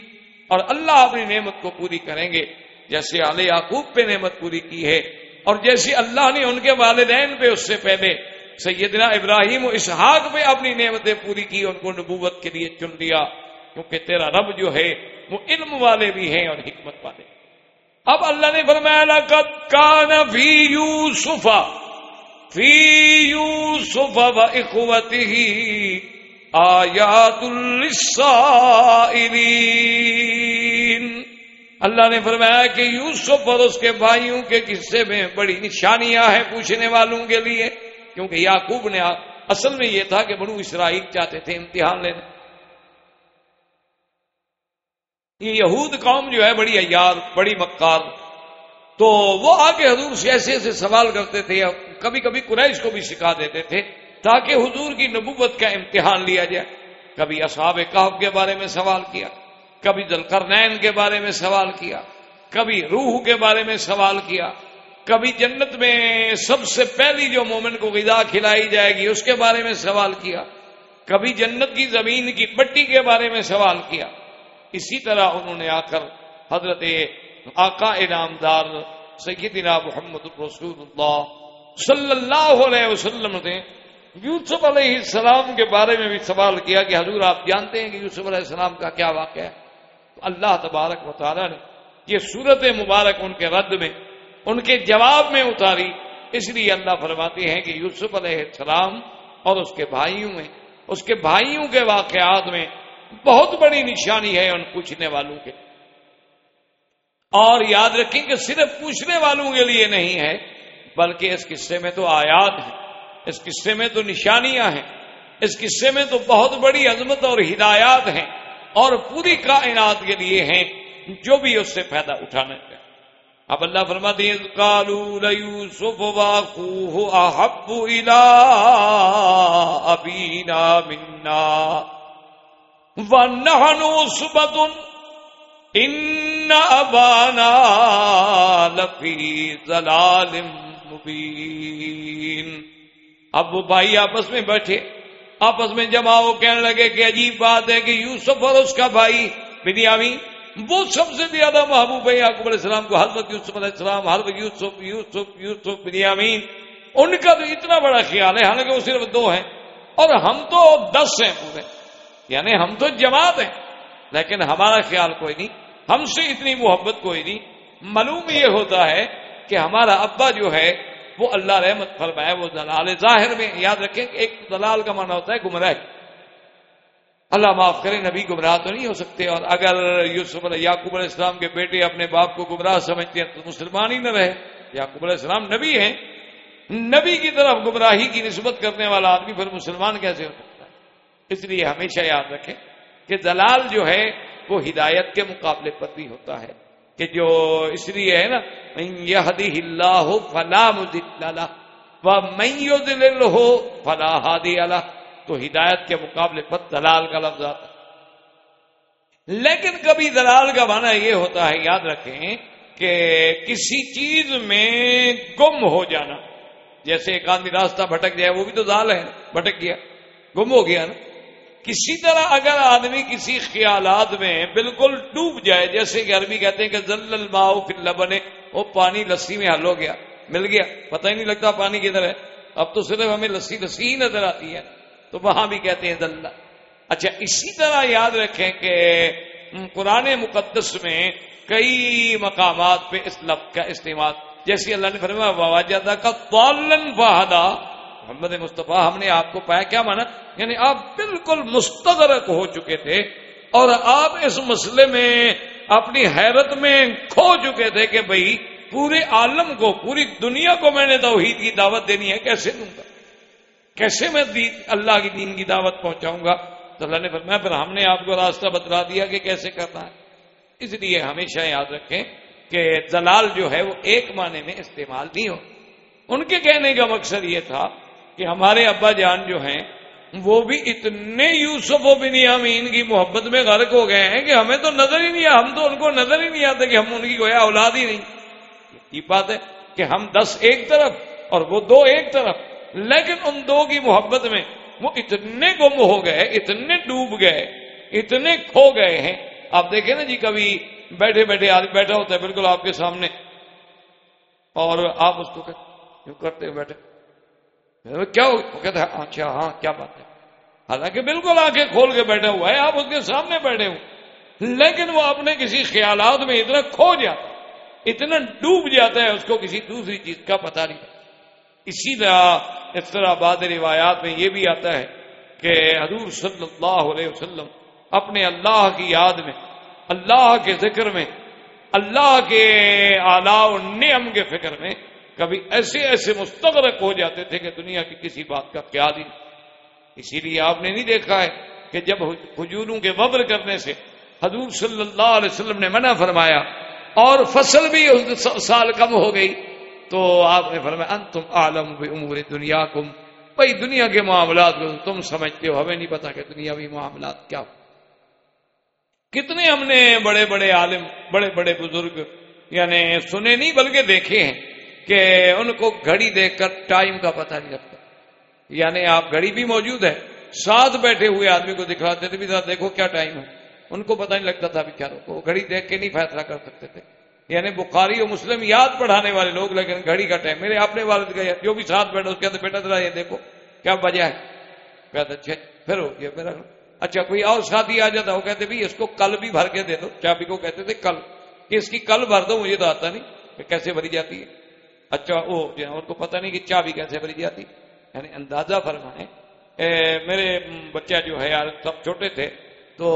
اور اللہ اپنی نعمت کو پوری کریں گے جیسے آل یعقوب پہ نعمت پوری کی ہے اور جیسے اللہ نے ان کے والدین پہ اس سے پہلے سیدنا ابراہیم و اسحاق پہ اپنی نعمتیں پوری کی ان کو نبوت کے لیے چن لیا، کیونکہ تیرا رب جو ہے وہ علم والے بھی ہیں اور حکمت والے اب اللہ نے فرمایا، لقد کان فی یوسف فی یوسف و اخوته آیات للسائلین۔ اللہ نے فرمایا کہ یوسف اور اس کے بھائیوں کے قصے میں بڑی نشانیاں ہیں پوچھنے والوں کے لیے، کیونکہ یعقوب نے اصل میں یہ تھا کہ بڑو اسرائیل چاہتے تھے امتحان لینا یہ یہود قوم جو ہے بڑی ایار بڑی مکار۔ تو وہ آ کے حضور سے ایسے ایسے سوال کرتے تھے، کبھی کبھی قریش کو بھی سکھا دیتے تھے تاکہ حضور کی نبوت کا امتحان لیا جائے۔ کبھی اصحاب کہف کے بارے میں سوال کیا، کبھی دلکرنین کے بارے میں سوال کیا، کبھی روح کے بارے میں سوال کیا۔ کبھی جنت میں سب سے پہلی جو مومن کو غذا کھلائی جائے گی، اس کے بارے میں سوال کیا۔ کبھی جنت کی زمین کی مٹی کے بارے میں سوال کیا۔ اسی طرح انہوں نے آ کر حضرت آقا انعام دار سیدنا محمد رسول اللہ صلی اللہ علیہ وسلم نے یوسف علیہ السلام کے بارے میں بھی سوال کیا کہ حضور آپ جانتے ہیں کہ یوسف علیہ السلام کا کیا واقعہ ہے؟ اللہ تبارک و تعالیٰ نے یہ صورت مبارک ان کے رد میں، ان کے جواب میں اتاری۔ اس لیے اللہ فرماتے ہیں کہ یوسف علیہ السلام اور اس کے بھائیوں میں، اس کے بھائیوں کے واقعات میں بہت بڑی نشانی ہے ان پوچھنے والوں کے اور یاد رکھیں کہ صرف پوچھنے والوں کے لیے نہیں ہے، بلکہ اس قصے میں تو آیات ہیں، اس قصے میں تو نشانیاں ہیں، اس قصے میں تو بہت بڑی عظمت اور ہدایات ہیں اور پوری کائنات کے لیے ہیں جو بھی اس سے فائدہ اٹھانا چاہے اب اللہ فرما دیں کالو یوسف واخوہ احب الى ابینا منا۔ ونحن صبت ان ابانا لفی ضلال المبین اب وہ بھائی آپس میں بیٹھے۔ آپس میں جمع ہو کہنے لگے کہ عجیب بات ہے کہ یوسف اور اس کا بھائی بنیامی وہ سب سے زیادہ محبوب ہے یعقوب علیہ السلام کو حضرت یوسف علیہ السلام، حضرت یوسف یوسف یوسف بنیامین ان کا تو اتنا بڑا خیال ہے، حالانکہ وہ صرف دو ہیں۔ اور ہم تو دس ہیں پورے۔ یعنی ہم تو جماعت ہیں، لیکن ہمارا خیال کوئی نہیں، ہم سے اتنی محبت کوئی نہیں۔ معلوم یہ ہوتا ہے کہ ہمارا ابا جو ہے، وہ اللہ رحمت فرمائے، وہ دلال ظاہر میں، یاد رکھیں کہ ایک دلال کا معنی ہوتا ہے گمراہ۔ اللہ معاف کرے، نبی گمراہ تو نہیں ہو سکتے۔ اور اگر یوسف علیہ یعقوب علیہ السلام کے بیٹے اپنے باپ کو گمراہ سمجھتے ہیں تو مسلمان ہی نہ رہے۔ یعقوب علیہ السلام نبی ہیں۔ نبی کی طرف گمراہی کی نسبت کرنے والا آدمی پھر مسلمان کیسے ہو سکتا ہے؟ اس لیے ہمیشہ یاد رکھیں کہ دلال جو ہے وہ ہدایت کے مقابلے پر بھی ہوتا ہے کہ جو اس لیے ہے نا اللہ ہو فلاں ہو فلاح ہادی اللہ تو ہدایت کے مقابلے پر دلال کا لفظ آتا لیکن کبھی دلال کا معنی یہ ہوتا ہے، یاد رکھیں کہ کسی چیز میں گم ہو جانا۔ جیسے ایک آدمی راستہ بھٹک جائے وہ بھی تو دال ہے، بھٹک گیا، گم ہو گیا نا۔ کسی طرح اگر آدمی کسی خیالات میں بالکل ڈوب جائے، جیسے کہ عربی کہتے ہیں کہ زل الماؤ فل بنے وہ پانی لسی میں حل ہو گیا، مل گیا، پتہ ہی نہیں لگتا پانی کدھر ہے۔ اب تو صرف ہمیں لسی لسی ہی نظر آتی ہے، تو وہاں بھی کہتے ہیں دلہ اچھا اسی طرح یاد رکھیں کہ قرآن مقدس میں کئی مقامات پہ اس لفظ کا استعمال، جیسے اللہ نے فرمایا کا طالن فہدا محمد مصطفیٰ، ہم نے آپ کو پایا، کیا مانا؟ یعنی آپ بالکل مستغرق ہو چکے تھے اور آپ اس مسئلے میں، اپنی حیرت میں کھو چکے تھے کہ بھائی، پورے عالم کو، پوری دنیا کو میں نے توحید کی دعوت دینی ہے، کیسے دوں گا؟ کیسے میں اللہ کی دین کی دعوت پہنچاؤں گا؟ تو اللہ نے فرمایا، پھر ہم نے آپ کو راستہ بتلا دیا کہ کیسے کرنا ہے۔ اس لیے ہمیشہ یاد رکھیں کہ دلال جو ہے، وہ ایک معنی میں استعمال نہیں ہو ان کے کہنے کا مقصد یہ تھا کہ ہمارے ابا جان جو ہیں، وہ بھی اتنے یوسف و بنیامین کی محبت میں غرق ہو گئے ہیں کہ ہمیں تو نظر ہی نہیں ہم تو ان کو نظر ہی نہیں آتے کہ ہم ان کی گویا اولاد ہی نہیں۔ یہ بات ہے کہ ہم دس ایک طرف اور وہ دو ایک طرف، لیکن ان دو کی محبت میں وہ اتنے گم ہو گئے، اتنے ڈوب گئے، اتنے کھو گئے ہیں۔ آپ دیکھیں نا جی کبھی بیٹھے بیٹھے آدمی بیٹھا ہوتا ہے بالکل آپ کے سامنے اور آپ اس کو کرتے بیٹھے۔ کیا ہو? کہتے ہیں اچھا ہاں کیا بات ہے؟ حالانکہ بالکل آنکھیں کھول کے بیٹھا ہوا ہے آپ اس کے سامنے بیٹھے ہو لیکن وہ اپنے کسی خیالات میں اتنا کھو جاتا ہے، اتنا ڈوب جاتا ہے، اس کو کسی دوسری چیز کا پتہ نہیں اسی طرح اس طرح بعد روایات میں یہ بھی آتا ہے کہ حضور صلی اللہ علیہ وسلم اپنے اللہ کی یاد میں، اللہ کے ذکر میں، اللہ کے و نعم کے فکر میں کبھی ایسے ایسے مستغرق ہو جاتے تھے کہ دنیا کی کسی بات کا خیال ہی اسی لیے آپ نے نہیں دیکھا ہے کہ جب حجوروں کے وبر کرنے سے حضور صلی اللہ علیہ وسلم نے منع فرمایا اور فصل بھی سال کم ہو گئی، تو آپ نے فرمایا، انتم عالم امور دنیا کم بھائی، دنیا کے معاملات کو تم سمجھتے ہو، ہمیں نہیں پتا کہ دنیاوی معاملات کیا ہو۔ کتنے ہم نے بڑے بڑے عالم، بڑے بڑے بزرگ یعنی سنے نہیں بلکہ دیکھے ہیں۔ کہ ان کو گھڑی دیکھ کر ٹائم کا پتہ نہیں لگتا۔ یعنی آپ گھڑی بھی موجود ہے ساتھ بیٹھے ہوئے آدمی کو دکھاتے تھے بھی دیکھو کیا ٹائم ہے۔ ان کو پتہ نہیں لگتا تھا بھی کیا وہ گھڑی دیکھ کے نہیں فیصلہ کر سکتے تھے۔ یعنی بخاری اور مسلم یاد پڑھانے والے لوگ، لیکن گھڑی کا ٹائم۔ میرے اپنے والد گئے جو بھی ساتھ بیٹھا اس کے اندر بیٹا ذرا یہ دیکھو، کیا وجہ ہے؟ کہتے اچھا پھر ہو گیا میرا اچھا کوئی اور ساتھی آ جاتا، وہ کہتے بھی اس کو کل بھی بھر کے دے دو۔ چابی کو کہتے تھے کل۔ کہ اس کی کل بھر دو، مجھے تو آتا نہیں کہ کیسے بھری جاتی ہے۔ اچھا وہ ان کو پتہ نہیں کہ چابی کیسے بھری جاتی یعنی اندازہ فرمائیں۔ میرے بچہ جو ہے، یار، سب چھوٹے تھے، تو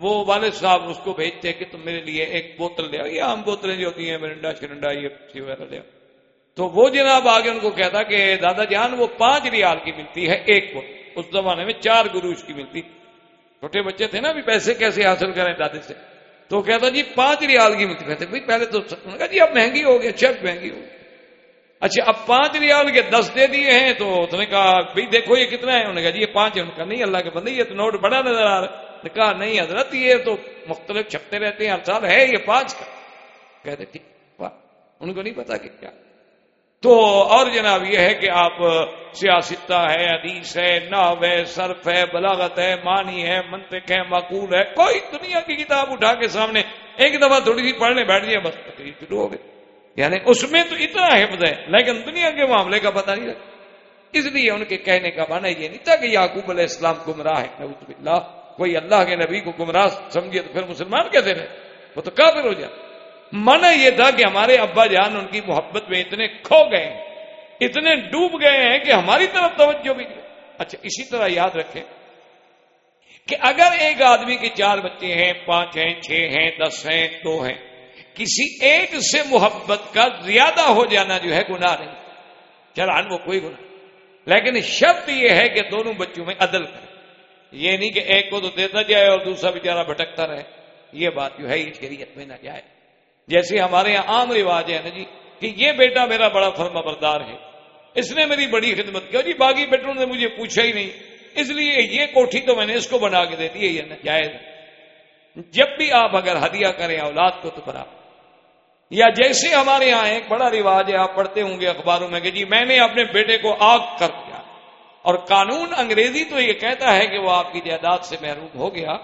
وہ والد صاحب اس کو بھیجتے کہ تم میرے لیے ایک بوتل لے آؤ۔ یہ عام بوتلیں جو ہوتی ہیں، مرنڈا، شرنڈا، یہ وغیرہ لے آؤ۔ تو وہ جناب آگے ان کو کہتا کہ، دادا جان، وہ پانچ ریال کی ملتی ہے ایک بوتل اس زمانے میں چار گروش کی ملتی۔ چھوٹے بچے تھے نا، ابھی پیسے کیسے حاصل کریں دادے سے؟ تو کہتا جی پانچ ریال کی کہتے بھائی، پہلے تو کہا جی اب مہنگی ہو گئی چیک مہنگی ہو گئی۔ اچھا اب پانچ ریال کے دس دے دیے ہیں تو اس نے کہا، بھائی، دیکھو یہ کتنا ہے۔ انہوں نے کہا جی یہ پانچ ہے۔ ان کا نہیں، اللہ کے بندے، یہ تو نوٹ بڑا نظر آ رہا ہے۔ کہا، نہیں، حضرت، یہ تو مختلف چھپتے رہتے ہیں، ہر سال ہے یہ پانچ کا۔ کہتے ٹھیک ان کو نہیں پتا کہ کیا۔ تو اور جناب یہ ہے کہ آپ سیاستہ ہے حدیث ہے ناو ہے صرف ہے بلاغت ہے مانی ہے منطق ہے معقول ہے کوئی دنیا کی کتاب اٹھا کے سامنے ایک دفعہ تھوڑی سی پڑھنے بیٹھ جائے، بس تقریر شروع ہو گئی۔ یعنی اس میں تو اتنا حفظ ہے، لیکن دنیا کے معاملے کا پتہ نہیں لگتا۔ اس لیے ان کے کہنے کا مانا یہ نہیں تھا کہ یعقوب علیہ السلام گمراہ ہے۔ باللہ، کوئی اللہ کے نبی کو گمراہ سمجھے تو پھر مسلمان کیسے رہے؟ وہ تو کافر ہو جائے من یہ تھا کہ ہمارے ابا جان ان کی محبت میں اتنے کھو گئے ہیں، اتنے ڈوب گئے ہیں کہ ہماری طرف توجہ بھی اچھا اسی طرح یاد رکھیں کہ اگر ایک آدمی کے چار بچے ہیں، پانچ ہیں، چھ ہیں، دس ہیں، دو ہیں، کسی ایک سے محبت کا زیادہ ہو جانا جو ہے گناہ نہیں۔ چلان وہ کوئی گناہ۔ لیکن شرط یہ ہے کہ دونوں بچوں میں عدل کرے یہ نہیں کہ ایک کو تو دیتا جائے اور دوسرا بیچارہ بھٹکتا رہے۔ یہ بات جو ہے یہ شریعت میں نہ جائے۔ جیسے ہمارے یہاں عام رواج ہے نا جی کہ یہ بیٹا میرا بڑا فرما بردار ہے۔ اس نے میری بڑی خدمت کی۔ جی باقی بیٹوں نے مجھے پوچھا ہی نہیں۔ اس لیے یہ کوٹھی تو میں نے اس کو بنا کے دے دی ہے یہ جائز جب بھی آپ اگر ہدیہ کریں اولاد کو تو برابر۔ یا جیسے ہمارے یہاں ایک بڑا رواج ہے، آپ پڑھتے ہوں گے اخباروں میں کہ جی میں نے اپنے بیٹے کو آگ کر دیا۔ اور قانون انگریزی تو یہ کہتا ہے کہ وہ آپ کی جائیداد سے محروم ہو گیا،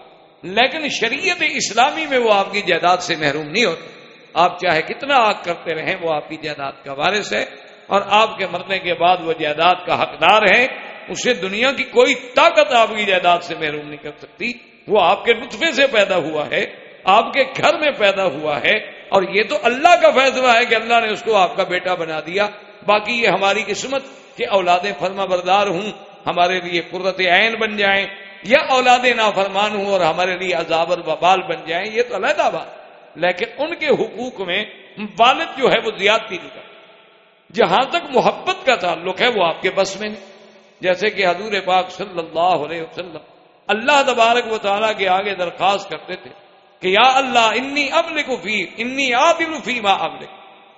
لیکن شریعت اسلامی میں وہ آپ کی جائیداد سے محروم نہیں ہوتا۔ آپ چاہے کتنا آگ کرتے رہیں وہ آپ کی جائیداد کا وارث ہے اور آپ کے مرنے کے بعد وہ جائیداد کا حقدار ہے اسے دنیا کی کوئی طاقت آپ کی جائیداد سے محروم نہیں کر سکتی۔ وہ آپ کے نطفے سے پیدا ہوا ہے، آپ کے گھر میں پیدا ہوا ہے اور یہ تو اللہ کا فیصلہ ہے کہ اللہ نے اس کو آپ کا بیٹا بنا دیا۔ باقی یہ ہماری قسمت کہ اولاد فرما بردار ہوں، ہمارے لیے قرت عین بن جائیں یا اولاد نافرمان ہوں اور ہمارے لیے عذاب وبال بن جائیں، یہ تو علیحدہ بات۔ لیکن ان کے حقوق میں والد جو ہے وہ زیادتی نہیں کرتا۔ جہاں تک محبت کا تعلق ہے وہ آپ کے بس میں نہیں۔ جیسے کہ حضور پاک صلی اللہ علیہ وسلم اللہ تبارک و تعالیٰ کے آگے درخواست کرتے تھے کہ یا اللہ انی ابل کو فی، انی عادل فی ما ابل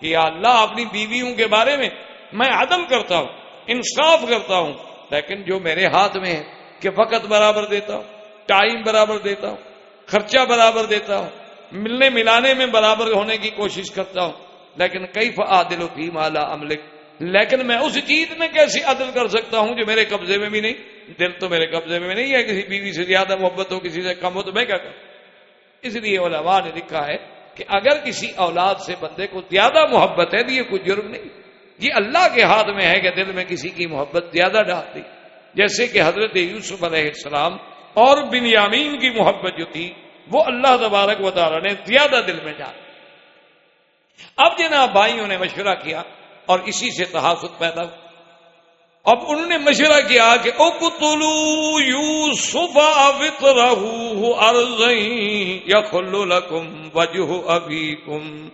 کہ یا اللہ اپنی بیویوں کے بارے میں میں عدل کرتا ہوں، انصاف کرتا ہوں، لیکن جو میرے ہاتھ میں ہے کہ وقت برابر دیتا ہوں، ٹائم برابر دیتا ہوں، خرچہ برابر دیتا ہوں ملنے ملانے میں برابر ہونے کی کوشش کرتا ہوں، لیکن کئی فعادل فی مالا املک؟ لیکن میں اس چیز میں کیسی عدل کر سکتا ہوں جو میرے قبضے میں بھی نہیں؟ دل تو میرے قبضے میں نہیں ہے، کسی بیوی سے زیادہ محبت ہو، کسی سے کم ہو، تو میں کیا کروں؟ اس لیے علماء نے لکھا ہے کہ اگر کسی اولاد سے بندے کو زیادہ محبت ہے تو یہ کوئی جرم نہیں۔ یہ اللہ کے ہاتھ میں ہے کہ دل میں کسی کی محبت زیادہ ڈالتی جیسے کہ حضرت یوسف علیہ السلام اور بنیامین کی محبت جو تھی وہ اللہ تبارک و تعالیٰ نے زیادہ دل میں ڈال۔ اب جناب بھائیوں نے مشورہ کیا اور اسی سے تحافظ پیدا ہوا۔ اب انہوں نے مشورہ کیا کہ اقتلو یوسف رہو ارض یا کلو لکم وجہ ابھی کم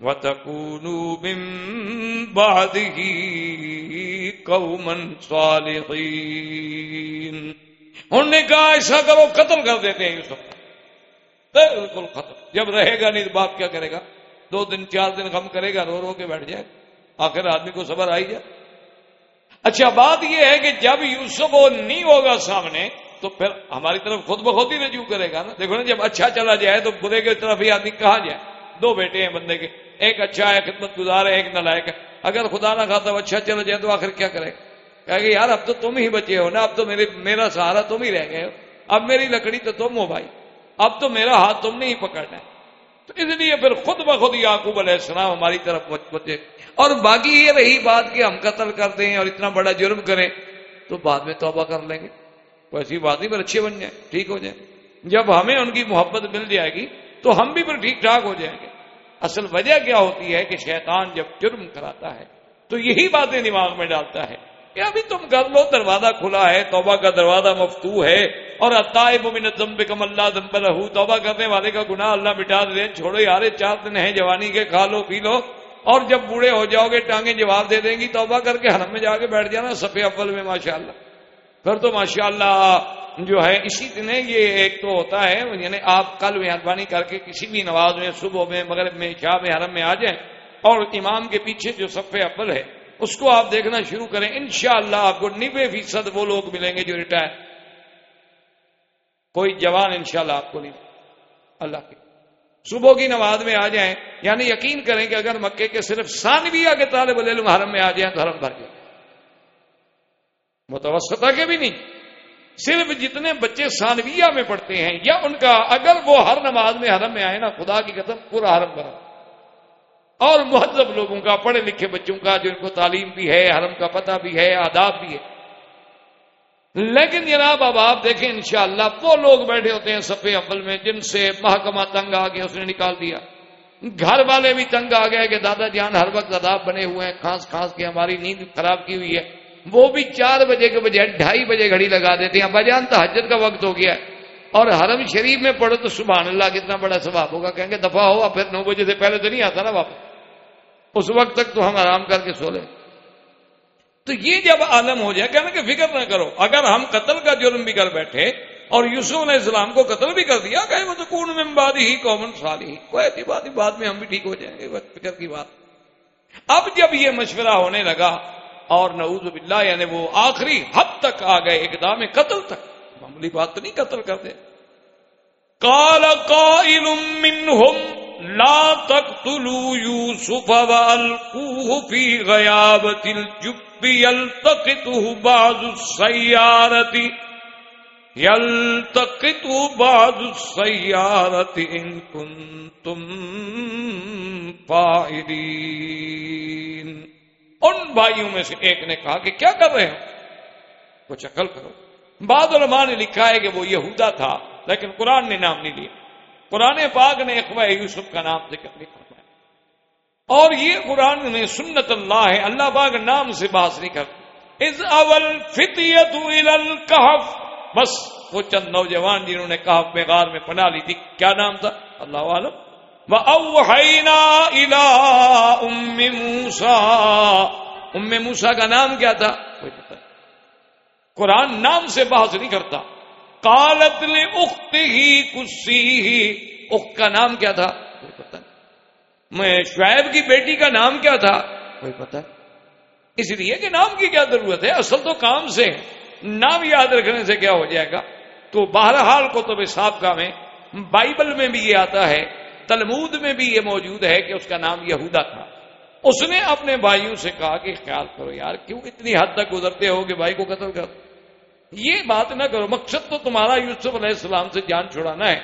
و تکونو بم بادی قومن صالحین۔ انہوں نے کہا ایسا کرو، قتل کر دیتے ہیں یوسف۔ بالکل ختم۔ جب رہے گا نہیں تو باپ کیا کرے گا؟ دو دن، چار دن غم کرے گا، رو رو کے بیٹھ جائے۔ آخر آدمی کو صبر آئی جائے۔ اچھا بات یہ ہے کہ جب یوسف وہ نہیں ہوگا سامنے، تو پھر ہماری طرف خود بخود ہی رجوع کرے گا نا۔ دیکھو نا، جب اچھا چلا جائے تو برے کی طرف ہی آدمی کہاں جائے؟ دو بیٹے ہیں بندے کے۔ ایک اچھا ہے، خدمت گزار ہے، ایک نلائک ہے۔ اگر خدا نہ کھاتا اچھا چلا جائے تو آخر کیا کرے؟ گا کہ یار، اب تو تم ہی بچے ہو نا، اب تو میرے، میرا سہارا تم ہی رہ گئے ہو۔ اب میری لکڑی تو تم ہو بھائی۔ اب تو میرا ہاتھ تم نے ہی پکڑنا ہے۔ تو اس لیے پھر خود بخود یعقوب علیہ السلام ہماری طرف بچے اور باقی یہ رہی بات کہ ہم قتل کر دیں اور اتنا بڑا جرم کریں تو بعد میں توبہ کر لیں گے۔ کوئی ایسی بات نہیں، پر اچھے بن جائیں، ٹھیک ہو جائیں۔ جب ہمیں ان کی محبت مل جائے گی تو ہم بھی پھر ٹھیک ٹھاک ہو جائیں گے۔ اصل وجہ کیا ہوتی ہے کہ شیطان جب جرم کراتا ہے تو یہی باتیں دماغ میں ڈالتا ہے۔ کہ ابھی تم کر لو، دروازہ کھلا ہے، توبہ کا دروازہ مفتو ہے، اور کم اللہ دم رہو توبہ کرنے والے کا گناہ اللہ مٹا دے، چھوڑو یار چار دن ہے جوانی کے، کھا لو، پی لو، اور جب بوڑھے ہو جاؤ گے، ٹانگیں جواب دے دیں گی، توبہ کر کے حرم میں جا کے بیٹھ جانا سفید اول میں ماشاء اللہ پھر تو ماشاء اللہ جو ہے، اسی دن یہ ایک تو ہوتا ہے یعنی آپ کل مہربانی کر کے کسی بھی نواز میں، صبح میں، مغرب میں شاہ میں، حرم میں آ جائیں، اور امام کے پیچھے جو سفید اول ہے اس کو آپ دیکھنا شروع کریں۔ انشاءاللہ اللہ آپ کو نبے فیصد وہ لوگ ملیں گے جو ریٹائر۔ کوئی جوان انشاءاللہ آپ کو نہیں۔ اللہ کے۔ صبح کی نماز میں آ جائیں۔ یعنی یقین کریں کہ اگر مکے کے صرف ثانویہ کے طالب علم حرم میں آ جائیں تو حرم بھر جائے۔ متوسطہ کے بھی نہیں۔ صرف جتنے بچے ثانویہ میں پڑھتے ہیں یا ان کا اگر وہ ہر نماز میں حرم میں آئے نا، خدا کی قسم پورا حرم بھرا۔ اور مہذب لوگوں کا، پڑھے لکھے بچوں کا، جن کو تعلیم بھی ہے، حرم کا پتہ بھی ہے، آداب بھی ہے۔ لیکن جناب، اب آپ دیکھیں، انشاءاللہ وہ لوگ بیٹھے ہوتے ہیں سفے اول میں، جن سے محکمہ تنگ آ گیا، اس نے نکال دیا۔ گھر والے بھی تنگ آ گئے کہ دادا جان، ہر وقت عذاب بنے ہوئے ہیں، کھانس کھانس کے ہماری نیند خراب کی ہوئی ہے۔ وہ بھی چار بجے کے بجائے ڈھائی بجے گھڑی لگا دیتے ہیں۔ بجان تو حجت کا وقت ہو گیا ہے۔ اور حرم شریف میں پڑھو تو سبحان اللہ کتنا بڑا ثواب ہوگا۔ کہیں گے دفاع ہوا، پھر نو بجے سے پہلے تو نہیں آتا نا واپس۔ اس وقت تک تو ہم آرام کر کے سو لیں۔ تو یہ جب عالم ہو جائے کہنا کہ فکر نہ کرو۔ اگر ہم قتل کا جرم بھی کر بیٹھے اور یوسف علیہ السلام کو قتل بھی کر دیا کہ وہ تو کون میں بات ہی کامن سال ہی کوئی ایسی بات ہی بعد میں ہم بھی ٹھیک ہو جائیں گے فکر کی بات۔ اب جب یہ مشورہ ہونے لگا اور نعوذ باللہ یعنی وہ آخری حد تک آ گئے اقدام قتل تک، معمولی بات تو نہیں قتل کرتے۔ کال قائل منہم لا تقتلوا يوسف والقوه في غيابة الجب يلتقطه بعض السيارة، يلتقطه بعض السيارة إن كنتم فاعلين۔ ان بھائیوں میں سے ایک نے کہا کہ کیا کر رہے ہیں کچھ عقل کرو۔ بعض علماء نے لکھا ہے کہ وہ یہودا تھا، لیکن قرآن نے نام نہیں لیا۔ قرآن پاک نے اخوا یوسف کا نام ذکر نہیں فرمایا۔ اور یہ قرآن میں سنت اللہ ہے اللہ پاک نام سے باس نہیں کرتے از اول فتیت الکحف بس وہ چند نوجوان جنہوں نے کہف میں غار میں پناہ لی تھی، کیا نام تھا؟ اللہ عالم۔ وَأَوْحَيْنَا إِلَىٰ أُمِّ مُوسَىٰ۔ ام موسا کا نام کیا تھا؟ کوئی پتہ قرآن نام سے بحث نہیں کرتا۔ کالت نے اخت ہی کسی ہی اخت کا نام کیا تھا؟ کوئی پتہ نہیں. میں شعیب کی بیٹی کا نام کیا تھا؟ کوئی پتہ اس لیے کہ نام کی کیا ضرورت ہے؟ اصل تو کام سے نام یاد رکھنے سے کیا ہو جائے گا؟ تو بہرحال کو تو صاحب کا میں بائبل میں بھی یہ آتا ہے، تلمود میں بھی یہ موجود ہے کہ اس کا نام یہودا تھا۔ اس نے اپنے بھائیوں سے کہا کہ خیال کرو یار، کیوں اتنی حد تک گزرتے ہو کہ بھائی کو قتل کر۔ یہ بات نہ کرو، مقصد تو تمہارا یوسف علیہ السلام سے جان چھڑانا ہے۔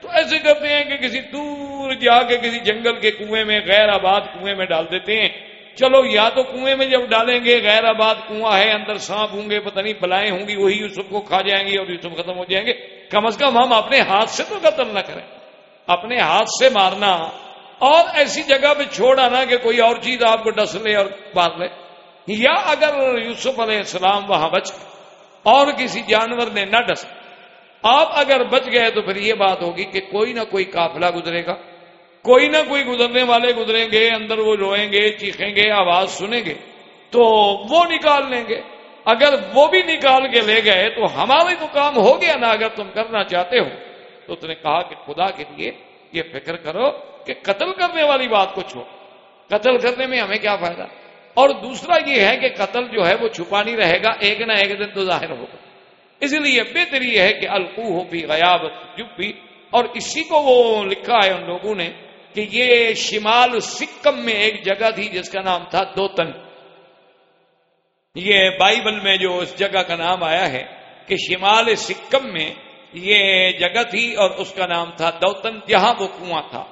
تو ایسے کرتے ہیں کہ کسی دور جا کے کسی جنگل کے کنویں میں، غیر آباد کنویں میں ڈال دیتے ہیں۔ چلو، یا تو کنویں میں جب ڈالیں گے، غیر آباد کنواں ہے، اندر سانپ ہوں گے، پتہ نہیں بلائیں ہوں گی، وہی یوسف کو کھا جائیں گے اور یوسف ختم ہو جائیں گے۔ کم از کم ہم اپنے ہاتھ سے تو قتل نہ کریں۔ اپنے ہاتھ سے مارنا، اور ایسی جگہ پہ چھوڑ آنا کہ کوئی اور چیز آپ کو ڈس لے اور مار لے۔ یا اگر یوسف علیہ السلام وہاں بچ اور کسی جانور نے نہ ڈس۔ آپ اگر بچ گئے تو پھر یہ بات ہوگی کہ کوئی نہ کوئی قافلہ گزرے گا۔ کوئی نہ کوئی گزرنے والے گزریں گے، اندر وہ روئیں گے، چیخیں گے، آواز سنیں گے۔ تو وہ نکال لیں گے۔ اگر وہ بھی نکال کے لے گئے تو ہمارے تو کام ہو گیا نا۔ اگر تم کرنا چاہتے ہو۔ تو اس نے کہا کہ خدا کے لیے یہ فکر کرو کہ قتل کرنے والی بات کو چھوڑ۔ قتل کرنے میں ہمیں کیا فائدہ؟ اور دوسرا یہ ہے کہ قتل جو ہے وہ چھپا نہیں رہے گا، ایک نہ ایک دن تو ظاہر ہوگا۔ اس لیے بہتر یہ ہے کہ القو ہو بھی غیابت جب بھی اور اسی کو وہ لکھا ہے ان لوگوں نے کہ یہ شمال سکم میں ایک جگہ تھی جس کا نام تھا دوتن۔ یہ بائبل میں جو اس جگہ کا نام آیا ہے کہ شمال سکم میں یہ جگہ تھی اور اس کا نام تھا دوتن، جہاں وہ کنواں تھا۔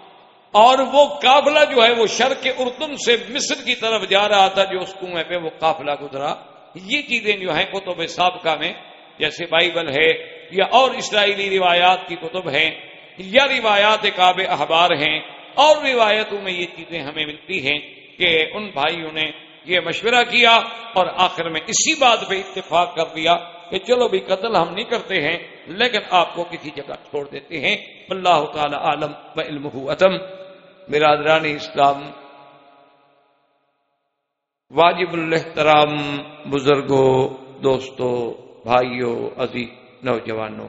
اور وہ قافلہ جو ہے وہ شرق اردن سے مصر کی طرف جا رہا تھا جو اس کنویں پہ وہ قافلہ گزرا۔ یہ چیزیں جو ہیں کتب سابقہ میں، جیسے بائبل ہے یا اور اسرائیلی روایات کی کتب ہیں، یا روایات کاب احبار ہیں، اور روایتوں میں یہ چیزیں ہمیں ملتی ہیں کہ ان بھائیوں نے یہ مشورہ کیا اور آخر میں اسی بات پہ اتفاق کر دیا کہ چلو بھی قتل ہم نہیں کرتے ہیں، لیکن آپ کو کسی جگہ چھوڑ دیتے ہیں۔ اللہ تعالی عالم و علم اتم۔ برادران اسلام، واجب الحترام بزرگوں، دوستوں، بھائیوں، عزیز نوجوانوں۔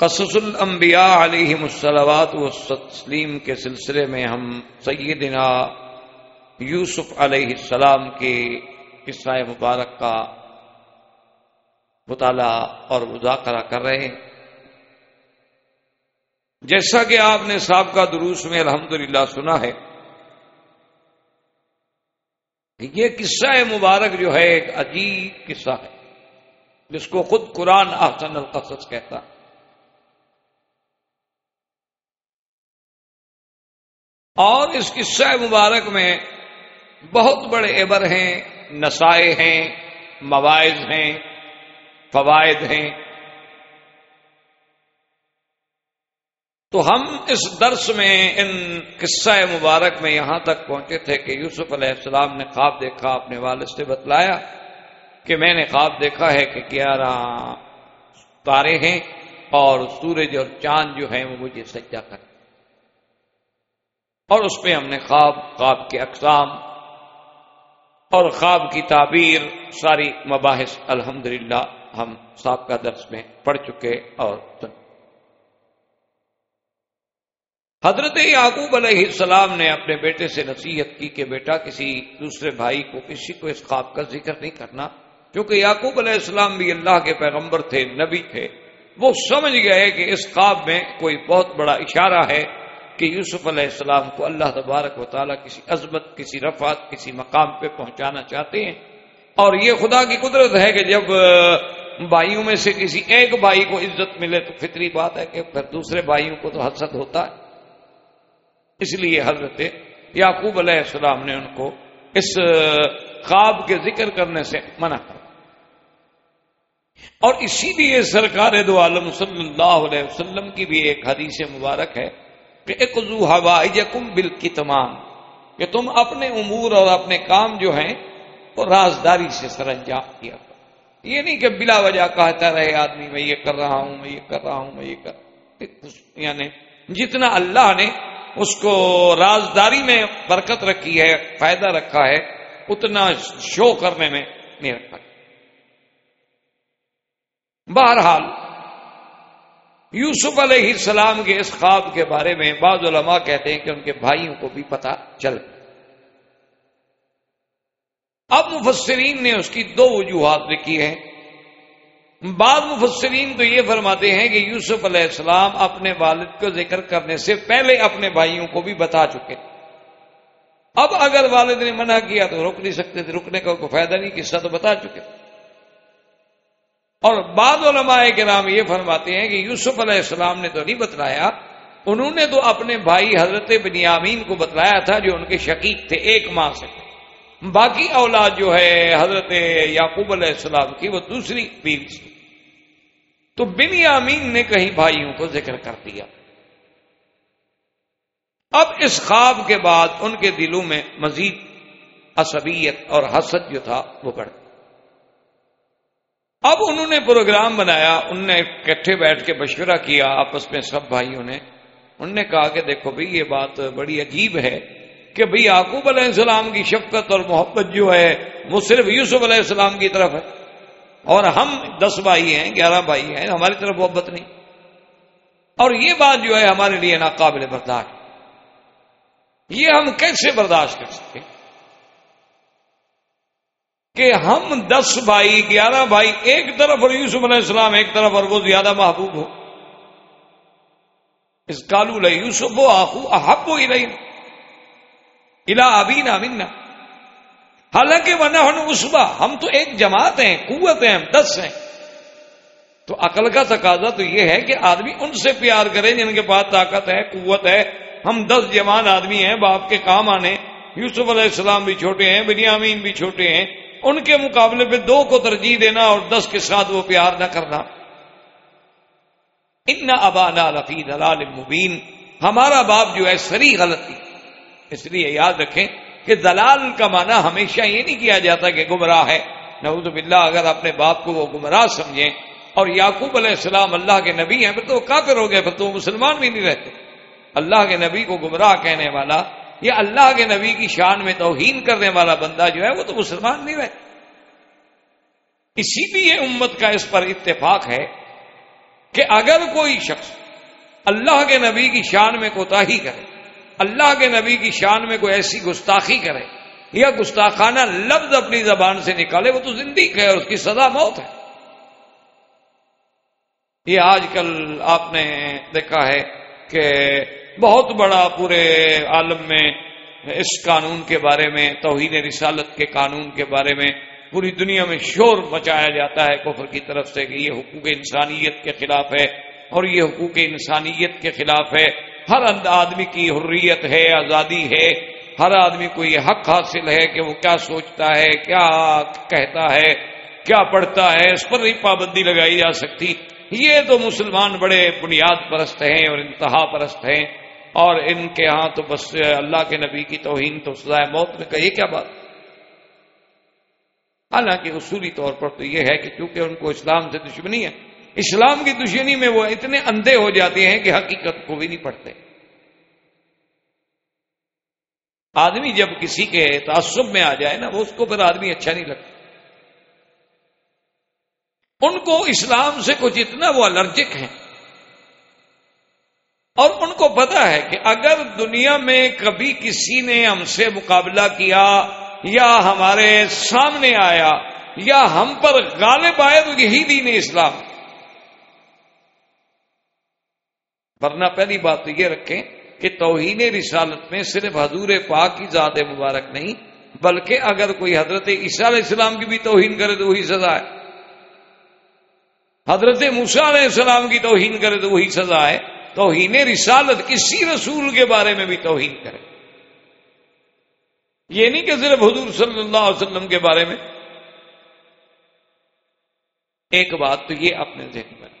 قصص الانبیاء علیہ السلوات والتسلیم کے سلسلے میں ہم سیدنا یوسف علیہ السلام کے قصہ مبارک کا مطالعہ اور مذاکرہ کر رہے ہیں۔ جیسا کہ آپ نے سابقہ دروس میں الحمدللہ سنا ہے، یہ قصہ مبارک جو ہے ایک عجیب قصہ ہے، جس کو خود قرآن احسن القصص کہتا اور اس قصہ مبارک میں بہت بڑے عبر ہیں نسائے ہیں، مواعظ ہیں، فوائد ہیں۔ تو ہم اس درس میں ان قصہ مبارک میں یہاں تک پہنچے تھے کہ یوسف علیہ السلام نے خواب دیکھا، اپنے والد سے بتلایا کہ میں نے خواب دیکھا ہے کہ گیارہ تارے ہیں اور سورج اور چاند جو ہیں وہ مجھے سجا کر اور اس پہ ہم نے خواب خواب کے اقسام اور خواب کی تعبیر، ساری مباحث الحمدللہ ہم سابقہ درس میں پڑھ چکے اور سن حضرت یعقوب علیہ السلام نے اپنے بیٹے سے نصیحت کی کہ بیٹا کسی دوسرے بھائی کو کسی کو اس خواب کا ذکر نہیں کرنا، کیونکہ یعقوب علیہ السلام بھی اللہ کے پیغمبر تھے، نبی تھے۔ وہ سمجھ گئے کہ اس خواب میں کوئی بہت بڑا اشارہ ہے کہ یوسف علیہ السلام کو اللہ تبارک و تعالیٰ کسی عظمت، کسی رفعت، کسی مقام پہ پہنچانا چاہتے ہیں۔ اور یہ خدا کی قدرت ہے کہ جب بھائیوں میں سے کسی ایک بھائی کو عزت ملے تو فطری بات ہے کہ پھر دوسرے بھائیوں کو تو حسد ہوتا ہے۔ اس لیے حضرت یعقوب علیہ السلام نے ان کو اس خواب کے ذکر کرنے سے منع کر اور اسی لیے سرکار دو عالم صلی اللہ علیہ وسلم کی بھی ایک حدیث مبارک ہے کہ ایک ہوا کم بل کی تمام کہ تم اپنے امور اور اپنے کام جو ہیں وہ رازداری سے سر انجام کیا یہ نہیں کہ بلا وجہ کہتا رہے آدمی، میں یہ کر رہا ہوں، میں یہ کر رہا ہوں، میں یہ کر یعنی جتنا اللہ نے اس کو رازداری میں برکت رکھی ہے، فائدہ رکھا ہے، اتنا شو کرنے میں نہیں رکھا بہرحال، یوسف علیہ السلام کے اس خواب کے بارے میں بعض علماء کہتے ہیں کہ ان کے بھائیوں کو بھی پتا چل۔ اب مفسرین نے اس کی دو وجوہات لکھی ہیں۔ بعض مفسرین تو یہ فرماتے ہیں کہ یوسف علیہ السلام اپنے والد کو ذکر کرنے سے پہلے اپنے بھائیوں کو بھی بتا چکے۔ اب اگر والد نے منع کیا تو روک نہیں سکتے تھے رکنے کا کوئی فائدہ نہیں، قصہ تو بتا چکے۔ اور بعض علماء کے نام یہ فرماتے ہیں کہ یوسف علیہ السلام نے تو نہیں بتلایا، انہوں نے تو اپنے بھائی حضرت بنیامین کو بتلایا تھا جو ان کے شقیق تھے، ایک ماہ سے۔ باقی اولاد جو ہے حضرت یعقوب علیہ السلام کی وہ دوسری بیوی تھی۔ تو بن یامین نے کہیں بھائیوں کو ذکر کر دیا۔ اب اس خواب کے بعد ان کے دلوں میں مزید عصبیت اور حسد جو تھا وہ بڑھ اب انہوں نے پروگرام بنایا، ان نے اکٹھے بیٹھ کے مشورہ کیا آپس میں سب بھائیوں نے۔ انہوں نے کہا کہ دیکھو بھائی، یہ بات بڑی عجیب ہے۔ کہ بھئی یعقوب علیہ السلام کی شفقت اور محبت جو ہے، وہ صرف یوسف علیہ السلام کی طرف ہے۔ اور ہم دس بھائی ہیں، گیارہ بھائی ہیں، ہماری طرف محبت نہیں۔ اور یہ بات جو ہے ہمارے لیے ناقابل برداشت۔ یہ ہم کیسے برداشت کر سکتے کہ ہم دس بھائی، گیارہ بھائی ایک طرف اور یوسف علیہ السلام ایک طرف اور وہ زیادہ محبوب ہو۔ اس کالو یوسف وہ آخو احب ہی نہیں الا ابینا منا حالانکہ ورنہ اسبا ہم تو ایک جماعت ہیں، قوت ہیں، ہم دس ہیں۔ تو عقل کا تقاضا تو یہ ہے کہ آدمی ان سے پیار کرے جن کے پاس طاقت ہے، قوت ہے۔ ہم دس جوان آدمی ہیں، باپ کے کام آنے۔ یوسف علیہ السلام بھی چھوٹے ہیں، بنیامین بھی چھوٹے ہیں۔ ان کے مقابلے پہ دو کو ترجیح دینا اور دس کے ساتھ وہ پیار نہ کرنا۔ ان ابانا لفی دلال مبین۔ ہمارا باپ جو ہے سری غلطی اس لیے یاد رکھیں کہ دلال کا معنی ہمیشہ یہ نہیں کیا جاتا کہ گمراہ ہے۔ نعوذ باللہ، اگر اپنے باپ کو وہ گمراہ سمجھیں اور یعقوب علیہ السلام اللہ کے نبی ہیں، پھر تو وہ کافر ہو گئے، پھر تو وہ مسلمان بھی نہیں رہتے۔ اللہ کے نبی کو گمراہ کہنے والا یا اللہ کے نبی کی شان میں توہین کرنے والا بندہ جو ہے، وہ تو مسلمان نہیں رہتے اسی لیے امت کا اس پر اتفاق ہے کہ اگر کوئی شخص اللہ کے نبی کی شان میں کوتا ہی کرے اللہ کے نبی کی شان میں کوئی ایسی گستاخی کرے یا گستاخانہ لفظ اپنی زبان سے نکالے، وہ تو زندگی ہے اور اس کی سزا موت ہے۔ یہ آج کل آپ نے دیکھا ہے کہ بہت بڑا پورے عالم میں اس قانون کے بارے میں توہین رسالت کے قانون کے بارے میں پوری دنیا میں شور مچایا جاتا ہے کفر کی طرف سے کہ یہ حقوق انسانیت کے خلاف ہے اور یہ حقوق انسانیت کے خلاف ہے۔ ہر آدمی کی حریت ہے، آزادی ہے۔ ہر آدمی کو یہ حق حاصل ہے کہ وہ کیا سوچتا ہے، کیا کہتا ہے، کیا پڑھتا ہے، اس پر نہیں پابندی لگائی جا سکتی۔ یہ تو مسلمان بڑے بنیاد پرست ہیں اور انتہا پرست ہیں۔ اور ان کے ہاں تو بس اللہ کے نبی کی توہین تو سزائے موت میں کہیے کیا بات۔ حالانکہ اصولی طور پر تو یہ ہے کہ چونکہ ان کو اسلام سے دشمنی ہے اسلام کی دشمنی میں وہ اتنے اندھے ہو جاتے ہیں کہ حقیقت کو بھی نہیں پڑھتے۔ آدمی جب کسی کے تعصب میں آ جائے نا، وہ اس کو پھر آدمی اچھا نہیں لگتا۔ ان کو اسلام سے کچھ اتنا وہ الرجک ہیں۔ اور ان کو پتا ہے کہ اگر دنیا میں کبھی کسی نے ہم سے مقابلہ کیا، یا ہمارے سامنے آیا، یا ہم پر غالب آئے، تو یہی دین اسلام۔ ورنہ پہلی بات تو یہ رکھیں کہ توہین رسالت میں صرف حضور پاک کی ذات مبارک نہیں، بلکہ اگر کوئی حضرت عیسیٰ علیہ السلام کی بھی توہین کرے تو وہی سزا ہے۔ حضرت موسا علیہ السلام کی توہین کرے تو وہی سزا ہے۔ توہین رسالت کسی رسول کے بارے میں بھی توہین کرے۔ یہ نہیں کہ صرف حضور صلی اللہ علیہ وسلم کے بارے میں۔ ایک بات تو یہ اپنے ذہن میں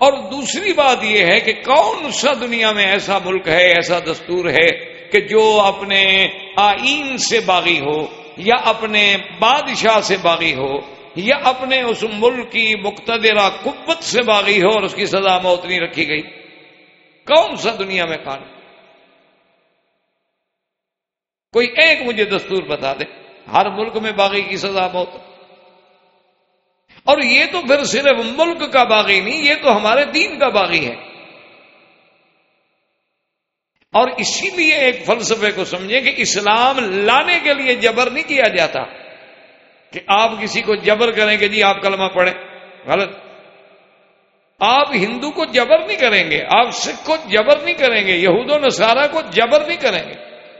اور دوسری بات یہ ہے کہ کون سا دنیا میں ایسا ملک ہے، ایسا دستور ہے کہ جو اپنے آئین سے باغی ہو یا اپنے بادشاہ سے باغی ہو یا اپنے اس ملک کی مقتدرہ قوت سے باغی ہو اور اس کی سزا موت نہیں رکھی گئی۔ کون سا دنیا میں قانون کوئی ایک مجھے دستور بتا دے، ہر ملک میں باغی کی سزا موت۔ اور یہ تو پھر صرف ملک کا باغی نہیں، یہ تو ہمارے دین کا باغی ہے۔ اور اسی لیے ایک فلسفے کو سمجھیں کہ اسلام لانے کے لیے جبر نہیں کیا جاتا کہ آپ کسی کو جبر کریں گے جی آپ کلمہ پڑھیں، غلط۔ آپ ہندو کو جبر نہیں کریں گے، آپ سکھ کو جبر نہیں کریں گے، یہود و نصارہ کو جبر نہیں کریں گے۔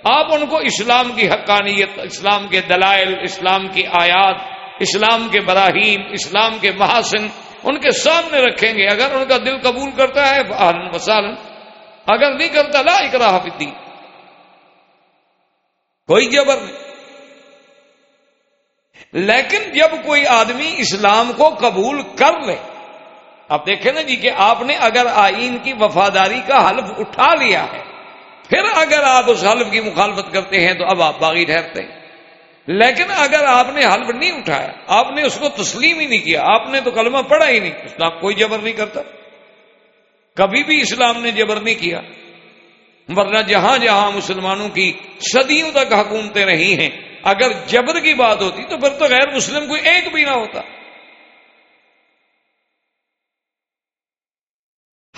آپ ان کو اسلام کی حقانیت، اسلام کے دلائل، اسلام کی آیات اسلام کے براہیم، اسلام کے محاسن ان کے سامنے رکھیں گے۔ اگر ان کا دل قبول کرتا ہے وسالن اگر نہیں کرتا، لا اکراہ فی کوئی جبر نہیں۔ لیکن جب کوئی آدمی اسلام کو قبول کر لے آپ دیکھیں نا جی کہ آپ نے اگر آئین کی وفاداری کا حلف اٹھا لیا ہے، پھر اگر آپ اس حلف کی مخالفت کرتے ہیں تو اب آپ باغی ٹھہرتے ہیں۔ لیکن اگر آپ نے حلف نہیں اٹھایا، آپ نے اس کو تسلیم ہی نہیں کیا، آپ نے تو کلمہ پڑھا ہی نہیں۔ اسلام کوئی جبر نہیں کرتا۔ کبھی بھی اسلام نے جبر نہیں کیا۔ ورنہ جہاں جہاں مسلمانوں کی صدیوں تک حکومتیں رہی ہیں، اگر جبر کی بات ہوتی تو پھر تو غیر مسلم کوئی ایک بھی نہ ہوتا۔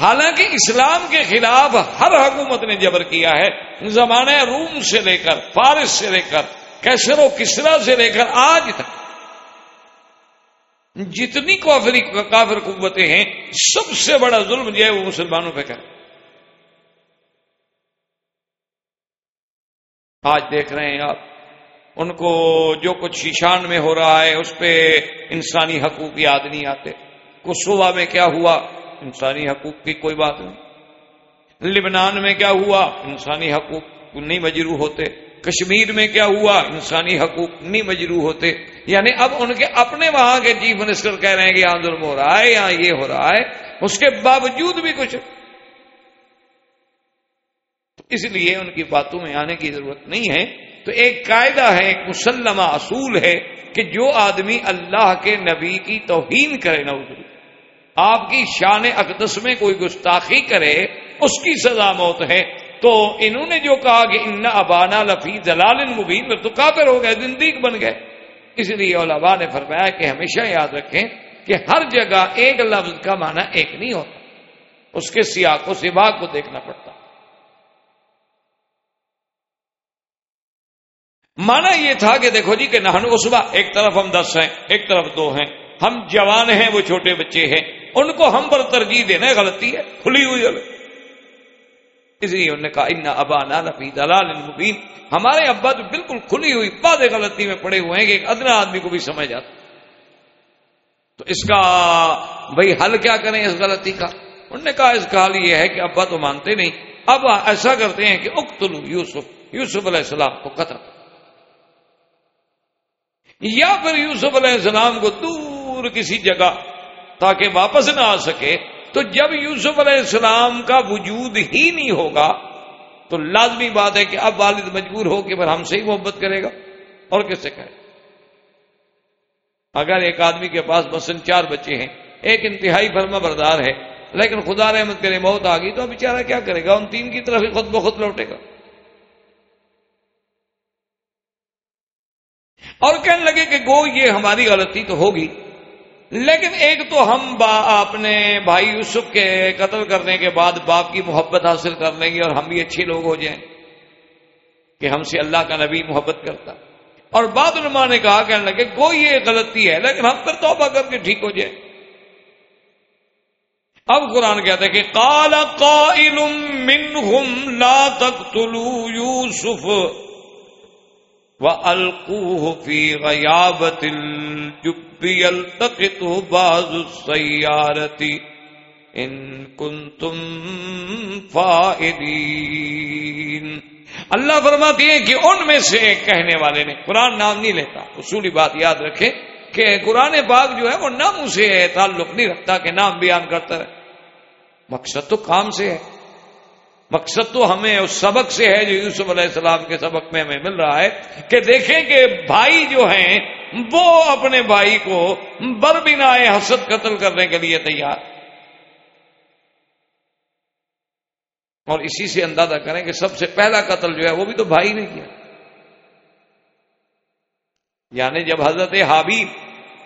حالانکہ اسلام کے خلاف ہر حکومت نے جبر کیا ہے۔ زمانہ روم سے لے کر، فارس سے لے کر کیسر و کسرا سے لے کر آج تک جتنی کافری کافر قوتیں ہیں، سب سے بڑا ظلم جو ہے وہ مسلمانوں پہ کریں آج دیکھ رہے ہیں آپ، ان کو جو کچھ شیشان میں ہو رہا ہے، اس پہ انسانی حقوق یاد نہیں آتے۔ کچھ صوبہ میں کیا ہوا؟ انسانی حقوق کی کوئی بات نہیں۔ لبنان میں کیا ہوا؟ انسانی حقوق نہیں مجرو ہوتے۔ کشمیر میں کیا ہوا؟ انسانی حقوق نہیں مجرو ہوتے۔ یعنی اب ان کے اپنے وہاں کے چیف منسٹر کہہ رہے ہیں کہ یہاں ظلم ہو رہا ہے، یہاں یہ ہو رہا ہے۔ اس کے باوجود بھی کچھ۔ اس لیے ان کی باتوں میں آنے کی ضرورت نہیں ہے۔ تو ایک قاعدہ ہے، ایک مسلمہ اصول ہے کہ جو آدمی اللہ کے نبی کی توہین کرے نہ آپ کی شان اقدس میں کوئی گستاخی کرے، اس کی سزا موت ہے۔ تو انہوں نے جو کہا کہ ان ابانا لفی دلال مبین میں تو کافر ہو گئے زندگی بن گئے۔ اس لیے علماء نے فرمایا کہ ہمیشہ یاد رکھیں کہ ہر جگہ ایک لفظ کا معنی ایک نہیں ہوتا۔ اس کے سیاق و سبا کو دیکھنا پڑتا۔ مانا یہ تھا کہ دیکھو جی کہ نہن اسبا ایک طرف ہم دس ہیں، ایک طرف دو ہیں۔ ہم جوان ہیں، وہ چھوٹے بچے ہیں۔ ان کو ہم پر ترجیح دینا غلطی ہے، کھلی ہوئی اس لیے انہوں نے کہا ان ابا نفی دلال المبین ہمارے ابا تو بالکل کھلی ہوئی باد غلطی میں پڑے ہوئے ہیں کہ ایک ادنا آدمی کو بھی سمجھ آتا تو اس کا بھائی حل کیا کریں اس غلطی کا؟ انہوں نے کہا، اس کا حل یہ ہے کہ ابا تو مانتے نہیں۔ اب ایسا کرتے ہیں کہ اختلو یوسف یوسف علیہ السلام کو قتل۔ یا پھر یوسف علیہ السلام کو دور کسی جگہ تاکہ واپس نہ آ سکے۔ تو جب یوسف علیہ السلام کا وجود ہی نہیں ہوگا، تو لازمی بات ہے کہ اب والد مجبور ہو کہ پھر ہم سے ہی محبت کرے گا۔ اور کس سے کہے اگر ایک آدمی کے پاس مثلاً چار بچے ہیں، ایک انتہائی فرما بردار ہے، لیکن خدا رحمت کرے موت آ گئی، تو بیچارہ کیا کرے گا؟ ان تین کی طرف ہی خود بخود لوٹے گا۔ اور کہنے لگے کہ گو، یہ ہماری غلطی تو ہوگی۔ لیکن ایک تو ہم با اپنے بھائی یوسف کے قتل کرنے کے بعد باپ کی محبت حاصل کر لیں گے اور ہم بھی اچھے لوگ ہو جائیں کہ ہم سے اللہ کا نبی محبت کرتا۔ اور بعد علماء نے کہا، کہنے لگے، کوئی یہ غلطی ہے، لیکن ہم پھر توبہ کر کے ٹھیک ہو جائیں۔ اب قرآن کہتا ہے کہ قال قائل منہم لا تقتلوا یوسف۔ وَأَلْقُوهُ فِي غَيَابَةِ الْجُبِّ يَلْتَقِطُهُ بَعْضُ السَّيَّارَةِ إِن كُنتُم فَائِدِينَ۔ اللہ فرماتی ہے کہ ان میں سے ایک کہنے والے نے، قرآن نام نہیں لیتا، اصولی بات یاد رکھیں کہ قرآن پاک جو ہے وہ نام سے تعلق نہیں رکھتا کہ نام بیان کرتا ہے مقصد تو کام سے ہے۔ مقصد تو ہمیں اس سبق سے ہے جو یوسف علیہ السلام کے سبق میں ہمیں مل رہا ہے کہ دیکھیں کہ بھائی جو ہیں، وہ اپنے بھائی کو بر بنا حسد قتل کرنے کے لیے تیار۔ اور اسی سے اندازہ کریں کہ سب سے پہلا قتل جو ہے، وہ بھی تو بھائی نے کیا۔ یعنی جب حضرت حابیب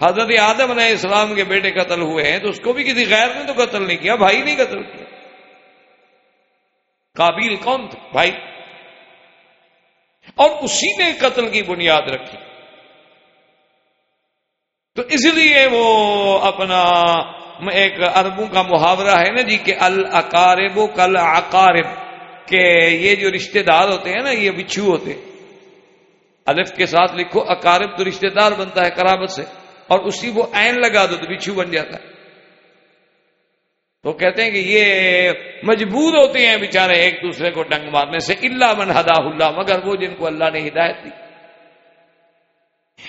حضرت آدم علیہ السلام کے بیٹے قتل ہوئے ہیں، تو اس کو بھی کسی غیر نے تو قتل نہیں کیا، بھائی نہیں قتل کیا۔ قابل کون تھے، بھائی۔ اور اسی نے قتل کی بنیاد رکھی۔ تو اس لیے وہ اپنا ایک اربوں کا محاورہ ہے نا جی کہ الکارب کل اکارب کہ یہ جو رشتہ دار ہوتے ہیں نا، یہ بچھو ہوتے الف کے ساتھ لکھو اکارب تو رشتہ دار بنتا ہے کرابت سے، اور اسی کو عین لگا دو تو بچھو بن جاتا ہے۔ تو کہتے ہیں کہ یہ مجبور ہوتے ہیں بیچارے ایک دوسرے کو ڈنگ مارنے سے اللہ من ہدا اللہ مگر وہ جن کو اللہ نے ہدایت دی۔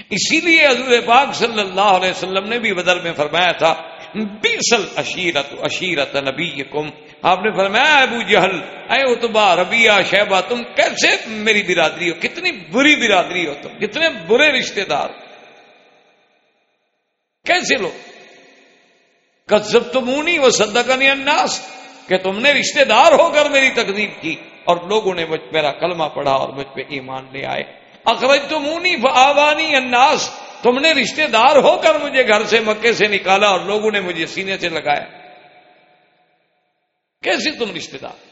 اسی لیے حضور پاک صلی اللہ علیہ وسلم نے بھی بدل میں فرمایا تھا بیسل اشیرت اشیرت نبی کم آپ نے فرمایا ابو جہل، اے اتبا ربیہ شہبہ تم کیسے میری برادری ہو؟ کتنی بری برادری ہو تم، کتنے برے رشتہ دار۔ کیسے لوگ؟ کذب تو وہ صدقنی الناس۔ کہ تم نے رشتہ دار ہو کر میری تقدیب کی اور لوگوں نے مجھ میرا کلمہ پڑھا اور مجھ پہ ایمان لے آئے۔ اخرج تو منی آبانی اناس تم نے رشتہ دار ہو کر مجھے گھر سے مکے سے نکالا اور لوگوں نے مجھے سینے سے لگایا۔ کیسے تم رشتہ دار؟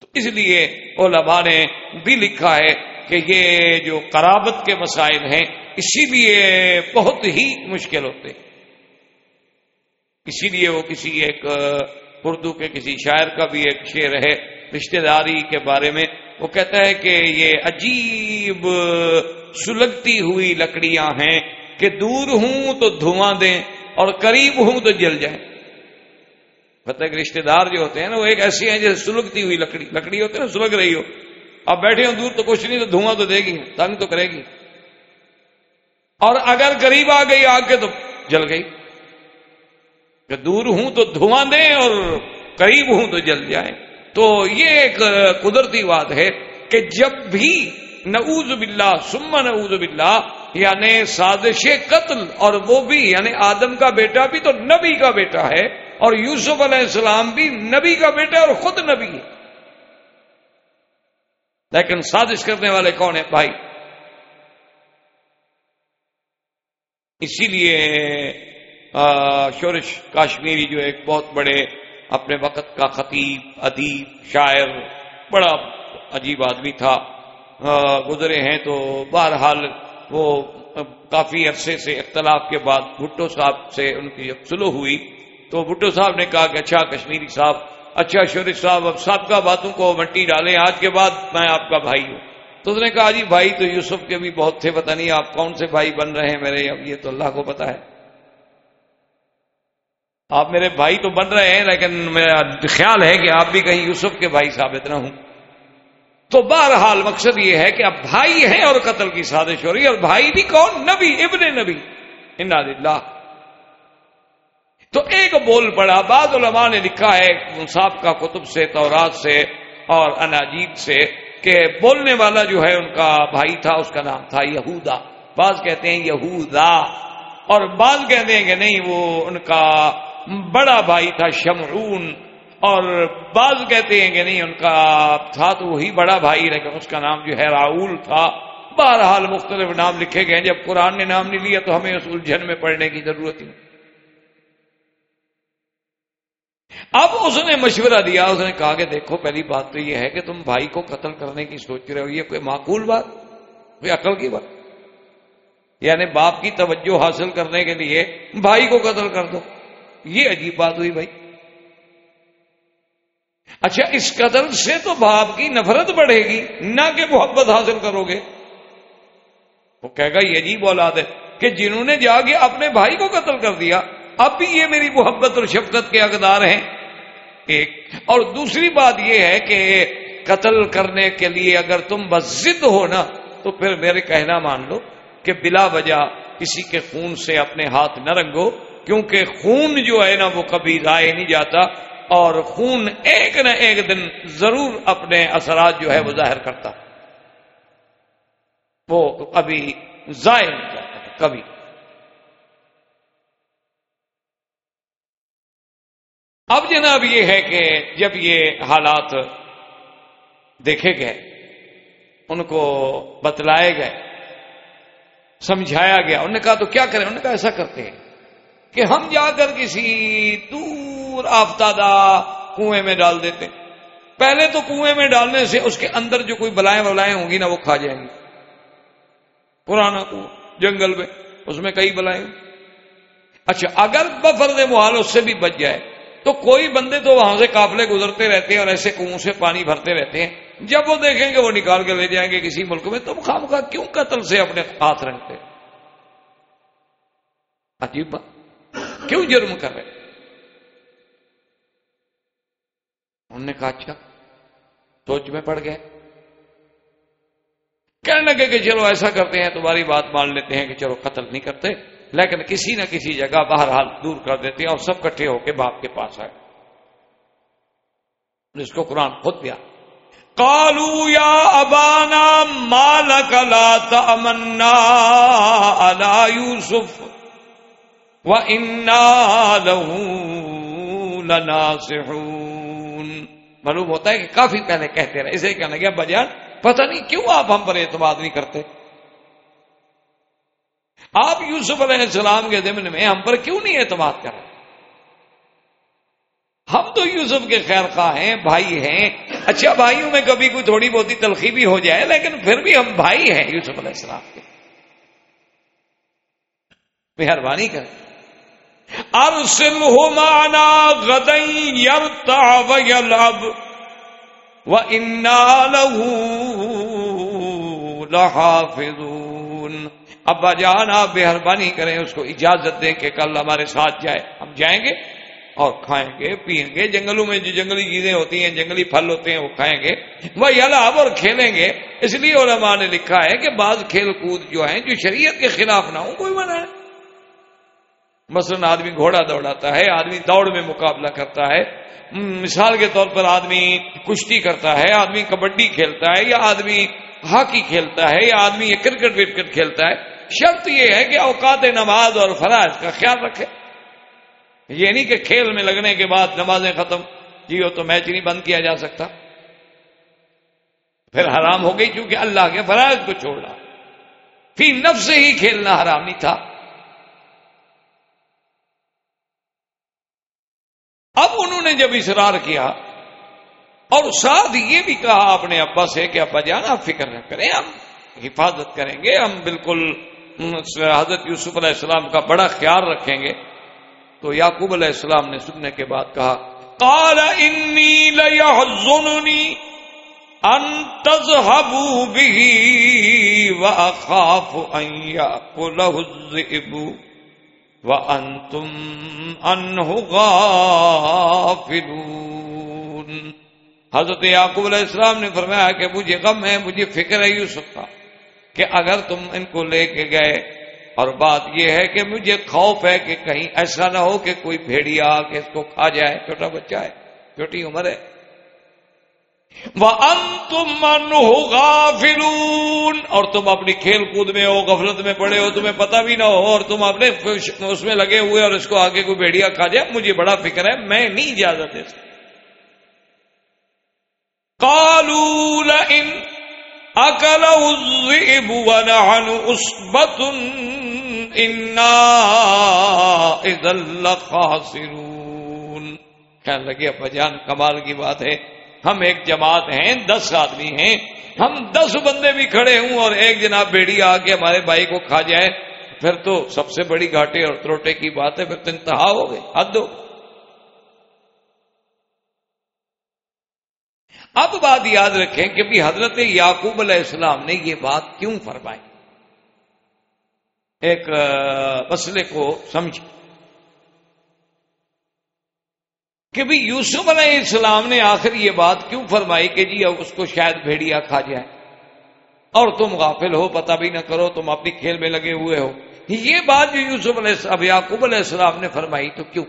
تو اس لیے علماء نے بھی لکھا ہے کہ یہ جو قرابت کے مسائل ہیں اسی لیے بہت ہی مشکل ہوتے اسی لیے وہ کسی ایک اردو کے کسی شاعر کا بھی ایک شعر ہے، رشتہ داری کے بارے میں۔ وہ کہتا ہے کہ یہ عجیب سلگتی ہوئی لکڑیاں ہیں کہ دور ہوں تو دھواں دیں اور قریب ہوں تو جل جائیں۔ پتہ کہ رشتہ دار جو ہوتے ہیں نا، وہ ایک ایسی ہیں جیسے سلگتی ہوئی لکڑی لکڑی ہوتے ہیں نا، سلگ رہی ہو۔ اب بیٹھے ہوں، دور تو کچھ نہیں تو دھواں تو دے گی، تنگ تو کرے گی۔ اور اگر قریب آ گئی آگ کے تو جل گئی۔ کہ دور ہوں تو دھواں دیں اور قریب ہوں تو جل جائیں۔ تو یہ ایک قدرتی بات ہے کہ جب بھی نعوذ باللہ سما نعوذ باللہ یعنی سازش قتل، اور وہ بھی یعنی آدم کا بیٹا بھی تو نبی کا بیٹا ہے، اور یوسف علیہ السلام بھی نبی کا بیٹا اور خود نبی ہے۔ لیکن سازش کرنے والے کون ہیں؟ بھائی اسی لیے شورش کاشمیری جو ایک بہت بڑے اپنے وقت کا خطیب، ادیب، شاعر، بڑا عجیب آدمی تھا گزرے ہیں تو بہرحال وہ کافی عرصے سے اختلاف کے بعد بھٹو صاحب سے ان کی جب سلو ہوئی تو بھٹو صاحب نے کہا کہ اچھا کشمیری صاحب اچھا شریف صاحب، اب سابقہ باتوں کو مٹی ڈالیں، آج کے بعد میں آپ کا بھائی ہوں۔ تو اس نے کہا جی بھائی تو یوسف کے بھی بہت تھے، پتہ نہیں آپ کون سے بھائی بن رہے ہیں میرے، اب یہ تو اللہ کو پتا ہے۔ آپ میرے بھائی تو بن رہے ہیں، لیکن میرا خیال ہے کہ آپ بھی کہیں یوسف کے بھائی ثابت نہ ہوں۔ تو بہرحال مقصد یہ ہے کہ اب بھائی ہیں اور قتل کی سازش ہو رہی ہے، اور بھائی بھی کون؟ نبی، ابن نبی۔ اللہ تو ایک بول پڑا، بعض علماء نے لکھا ہے منصاف کا کتب سے، تورات سے، اور اناجیب سے۔ کہ بولنے والا جو ہے ان کا بھائی تھا، اس کا نام تھا یہودا۔ بعض کہتے ہیں یہودا۔ اور بعض کہتے ہیں کہ نہیں، وہ ان کا بڑا بھائی تھا، شمعون۔ اور بعض کہتے ہیں کہ نہیں، ان کا تھا تو وہی بڑا بھائی، لیکن اس کا نام جو ہے راؤل تھا۔ بہرحال مختلف نام لکھے گئے جب قرآن نے نام نہیں لیا تو ہمیں اس الجھن میں پڑھنے کی ضرورت نہیں۔ اب اس نے مشورہ دیا، اس نے کہا کہ دیکھو، پہلی بات تو یہ ہے کہ تم بھائی کو قتل کرنے کی سوچ رہے ہو، یہ کوئی معقول بات؟ کوئی عقل کی بات؟ یعنی باپ کی توجہ حاصل کرنے کے لیے بھائی کو قتل کر دو۔ یہ عجیب بات ہوئی بھائی۔ اچھا اس قتل سے تو باپ کی نفرت بڑھے گی، نہ کہ محبت حاصل کرو گے۔ وہ کہے گا، یہ عجیب اولاد ہے کہ جنہوں نے جا کے اپنے بھائی کو قتل کر دیا، اب بھی یہ میری محبت اور شفقت کے اقدار ہیں۔ ایک۔ اور دوسری بات یہ ہے کہ قتل کرنے کے لیے اگر تم بس ضد ہو نا، تو پھر میرے کہنا مان لو کہ بلا وجہ کسی کے خون سے اپنے ہاتھ نہ رنگو، کیونکہ خون جو ہے نا، وہ کبھی ضائع نہیں جاتا اور خون ایک نہ ایک دن ضرور اپنے اثرات جو ہے وہ ظاہر کرتا۔ وہ کبھی ضائع نہیں جاتا کبھی۔ اب جناب یہ ہے کہ جب یہ حالات دیکھے گئے، ان کو بتلائے گئے، سمجھایا گیا انہوں نے کہا تو کیا کریں؟ انہوں نے کہا ایسا کرتے ہیں کہ ہم جا کر کسی دور آفتادہ کنویں میں ڈال دیتے پہلے تو کنویں میں ڈالنے سے اس کے اندر جو کوئی بلائیں بلائیں ہوں گی نا، وہ کھا جائیں گی۔ پرانا کنواں، جنگل میں، اس میں کئی بلائیں۔ اچھا اگر بفرد محال اس سے بھی بچ جائے تو کوئی بندے تو وہاں سے قافلے گزرتے رہتے ہیں اور ایسے کنو سے پانی بھرتے رہتے ہیں۔ جب وہ دیکھیں گے وہ نکال کے لے جائیں گے کسی ملک میں تم خام خواہ کیوں قتل سے اپنے ہاتھ رنگتے عجیب بات۔ کیوں جرم کر رہے انہوں نے کہا اچھا سوچ میں پڑ گئے۔ کہنے لگے کہ چلو ایسا کرتے ہیں، تمہاری بات مان لیتے ہیں کہ چلو قتل نہیں کرتے۔ لیکن کسی نہ کسی جگہ بہرحال دور کر دیتے ہیں اور سب کٹھے ہو کے باپ کے پاس آئے۔ جس کو قرآن خود دیا۔ کالو یا ابانا مالک لا تمنا الا یوسف و انا لناصحون۔ معلوم ہوتا ہے کہ کافی پہلے کہتے رہے، اسے کہنے گیا بجان پتہ نہیں کیوں آپ ہم پر اعتماد نہیں کرتے؟ آپ یوسف علیہ السلام کے ضمن میں ہم پر کیوں نہیں اعتماد کر رہے ہم تو یوسف کے خیر خواہ ہیں، بھائی ہیں۔ اچھا بھائیوں میں کبھی کوئی تھوڑی بہت تلخی بھی ہو جائے، لیکن پھر بھی ہم بھائی ہیں یوسف علیہ السلام کے۔ مہربانی کریں ارسل ہو مانا گدئی یب و انا لحافظون۔ ابا جان آپ مہربانی کریں اس کو اجازت دیں کہ کل ہمارے ساتھ جائے۔ ہم جائیں گے اور کھائیں گے پیئیں گے۔ جنگلوں میں جو جنگلی چیزیں ہوتی ہیں، جنگلی پھل ہوتے ہیں، وہ کھائیں گے۔ وہ الاب اور کھیلیں گے۔ اس لیے علماء نے لکھا ہے کہ بعض کھیل کود جو ہیں، جو شریعت کے خلاف نہ ہو کوئی منع ہے مثلاً آدمی گھوڑا دوڑاتا ہے، آدمی دوڑ میں مقابلہ کرتا ہے۔ مثال کے طور پر آدمی کشتی کرتا ہے، آدمی کبڈی کھیلتا ہے یا آدمی ہاکی کھیلتا ہے یا آدمی کرکٹ ورکٹ کھیلتا ہے۔ شرط یہ ہے کہ اوقات نماز اور فرائض کا خیال رکھے۔ یہ نہیں کہ کھیل میں لگنے کے بعد نمازیں ختم۔ جی ہو تو میچ نہیں بند کیا جا سکتا۔ پھر حرام ہو گئی کیونکہ اللہ کے فرائض کو چھوڑنا فی نفس سے ہی کھیلنا حرام نہیں تھا۔ اب انہوں نے جب اصرار کیا اور ساتھ یہ بھی کہا اپنے ابا سے کہ ابا جانا آپ فکر نہ کریں، ہم حفاظت کریں گے، ہم بالکل حضرت یوسف علیہ السلام کا بڑا خیال رکھیں گے تو یعقوب علیہ السلام نے سننے کے بعد کہا، قال انی لیحزننی ان تذهبوا به واخاف ان ياكله الذئب وانتم عنه غافلون۔ حضرت یعقوب علیہ السلام نے فرمایا کہ مجھے غم ہے، مجھے فکر ہے یوسف کا۔ کہ اگر تم ان کو لے کے گئے، اور بات یہ ہے کہ مجھے خوف ہے کہ کہیں ایسا نہ ہو کہ کوئی بھیڑیا آ کے اس کو کھا جائے، چھوٹا بچہ ہے، چھوٹی عمر ہے۔ وہ اور تم اپنی کھیل کود میں ہو، غفلت میں پڑے ہو، تمہیں پتہ بھی نہ ہو، اور تم اپنے اس میں لگے ہوئے اور اس کو آگے کوئی بھیڑیا کھا جائے، مجھے بڑا فکر ہے، میں نہیں اجازت دے سکتا۔ قالوا الذئب ونحن عصبة انا اذا لخاسرون۔ کہنے لگے ابا جان کمال کی بات ہے۔ ہم ایک جماعت ہیں، دس آدمی ہیں۔ ہم دس بندے بھی کھڑے ہوں اور ایک جناب بیڑی آ کے ہمارے بھائی کو کھا جائے۔ پھر تو سب سے بڑی گھاٹے اور تروٹے کی بات ہے، پھر تو انتہا ہو گئے، حد ہو اب بات یاد رکھیں کہ بھی حضرت یعقوب علیہ السلام نے یہ بات کیوں فرمائی؟ ایک مسئلے کو سمجھ کہ بھی یوسف علیہ السلام نے آخر یہ بات کیوں فرمائی کہ جی اب اس کو شاید بھیڑیا کھا جائے اور تم غافل ہو، پتہ بھی نہ کرو، تم اپنی کھیل میں لگے ہوئے ہو۔ یہ بات جو یوسف علیہ السلام یعقوب علیہ السلام نے فرمائی تو کیوں؟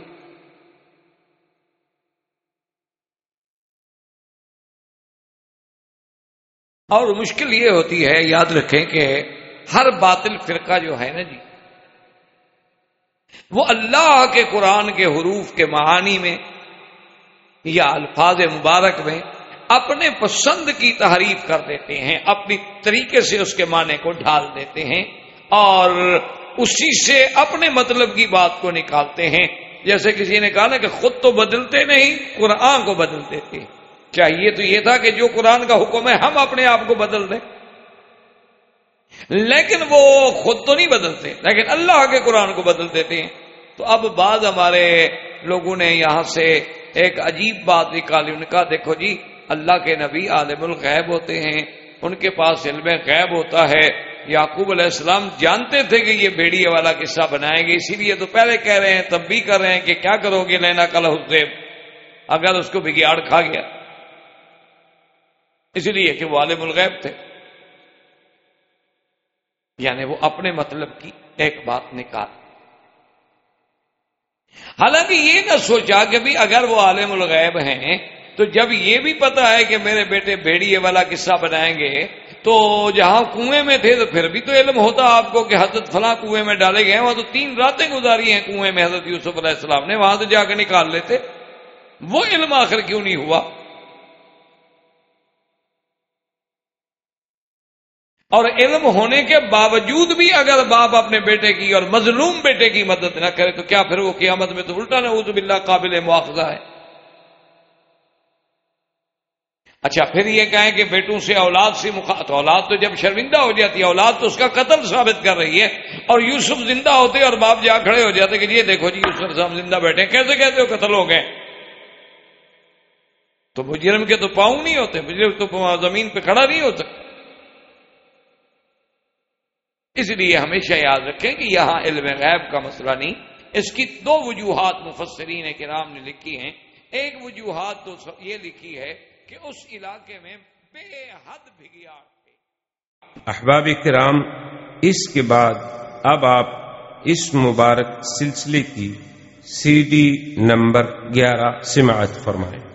اور مشکل یہ ہوتی ہے، یاد رکھیں کہ ہر باطل فرقہ جو ہے نا جی وہ اللہ کے قرآن کے حروف کے معانی میں یا الفاظ مبارک میں اپنے پسند کی تحریف کر دیتے ہیں، اپنی طریقے سے اس کے معنی کو ڈھال دیتے ہیں اور اسی سے اپنے مطلب کی بات کو نکالتے ہیں۔ جیسے کسی نے کہا نا کہ خود تو بدلتے نہیں، قرآن کو بدل دیتے ہیں۔ چاہیے تو یہ تھا کہ جو قرآن کا حکم ہے ہم اپنے آپ کو بدل دیں۔ لیکن وہ خود تو نہیں بدلتے، لیکن اللہ کے قرآن کو بدل دیتے ہیں۔ تو اب بعض ہمارے لوگوں نے یہاں سے ایک عجیب بات نکالی، ان کا دیکھو جی اللہ کے نبی عالم الغیب ہوتے ہیں، ان کے پاس علم غیب ہوتا ہے۔ یعقوب علیہ السلام جانتے تھے کہ یہ بھیڑیے والا قصہ بنائیں گے، اسی لیے تو پہلے کہہ رہے ہیں، تب بھی کر رہے ہیں کہ کیا کرو گے لینا کل حسیب اگر اس کو بگیاڑ کھا گیا۔ اس لیے کہ وہ عالم الغیب تھے۔ یعنی وہ اپنے مطلب کی ایک بات نکال۔ حالانکہ یہ نہ سوچا کہ بھی اگر وہ عالم الغیب ہیں، تو جب یہ بھی پتا ہے کہ میرے بیٹے بیڑیے والا قصہ بنائیں گے، تو جہاں کنویں میں تھے تو پھر بھی تو علم ہوتا آپ کو کہ حضرت فلاں کنویں میں ڈالے گئے وہاں تو تین راتیں گزاری ہیں کنویں میں حضرت یوسف علیہ السلام نے، وہاں سے جا کے نکال لیتے۔ وہ علم آخر کیوں نہیں ہوا؟ اور علم ہونے کے باوجود بھی اگر باپ اپنے بیٹے کی اور مظلوم بیٹے کی مدد نہ کرے تو کیا پھر وہ قیامت میں تو الٹا نہ باللہ قابل مواخذہ ہے؟ اچھا پھر یہ کہیں کہ بیٹوں سے اولاد سے مخا، تو اولاد تو جب شرمندہ ہو جاتی ہے، اولاد تو اس کا قتل ثابت کر رہی ہے اور یوسف زندہ ہوتے اور باپ جا کھڑے ہو جاتے کہ جی، یہ دیکھو جی یوسف صاحب زندہ بیٹھے کیسے کہتے ہو قتل ہو گئے؟ تو مجرم کے تو پاؤں نہیں ہوتے، مجرم تو زمین پہ کھڑا نہیں ہو سکتا اس لیے ہمیشہ یاد رکھیں کہ یہاں علم غیب کا مسئلہ نہیں، اس کی دو وجوہات مفسرین کرام نے لکھی ہیں۔ ایک وجوہات تو یہ لکھی ہے کہ اس علاقے میں بے حد بھگیا احباب کرام، اس کے بعد اب آپ اس مبارک سلسلے کی سی ڈی نمبر گیارہ سماعت فرمائیں۔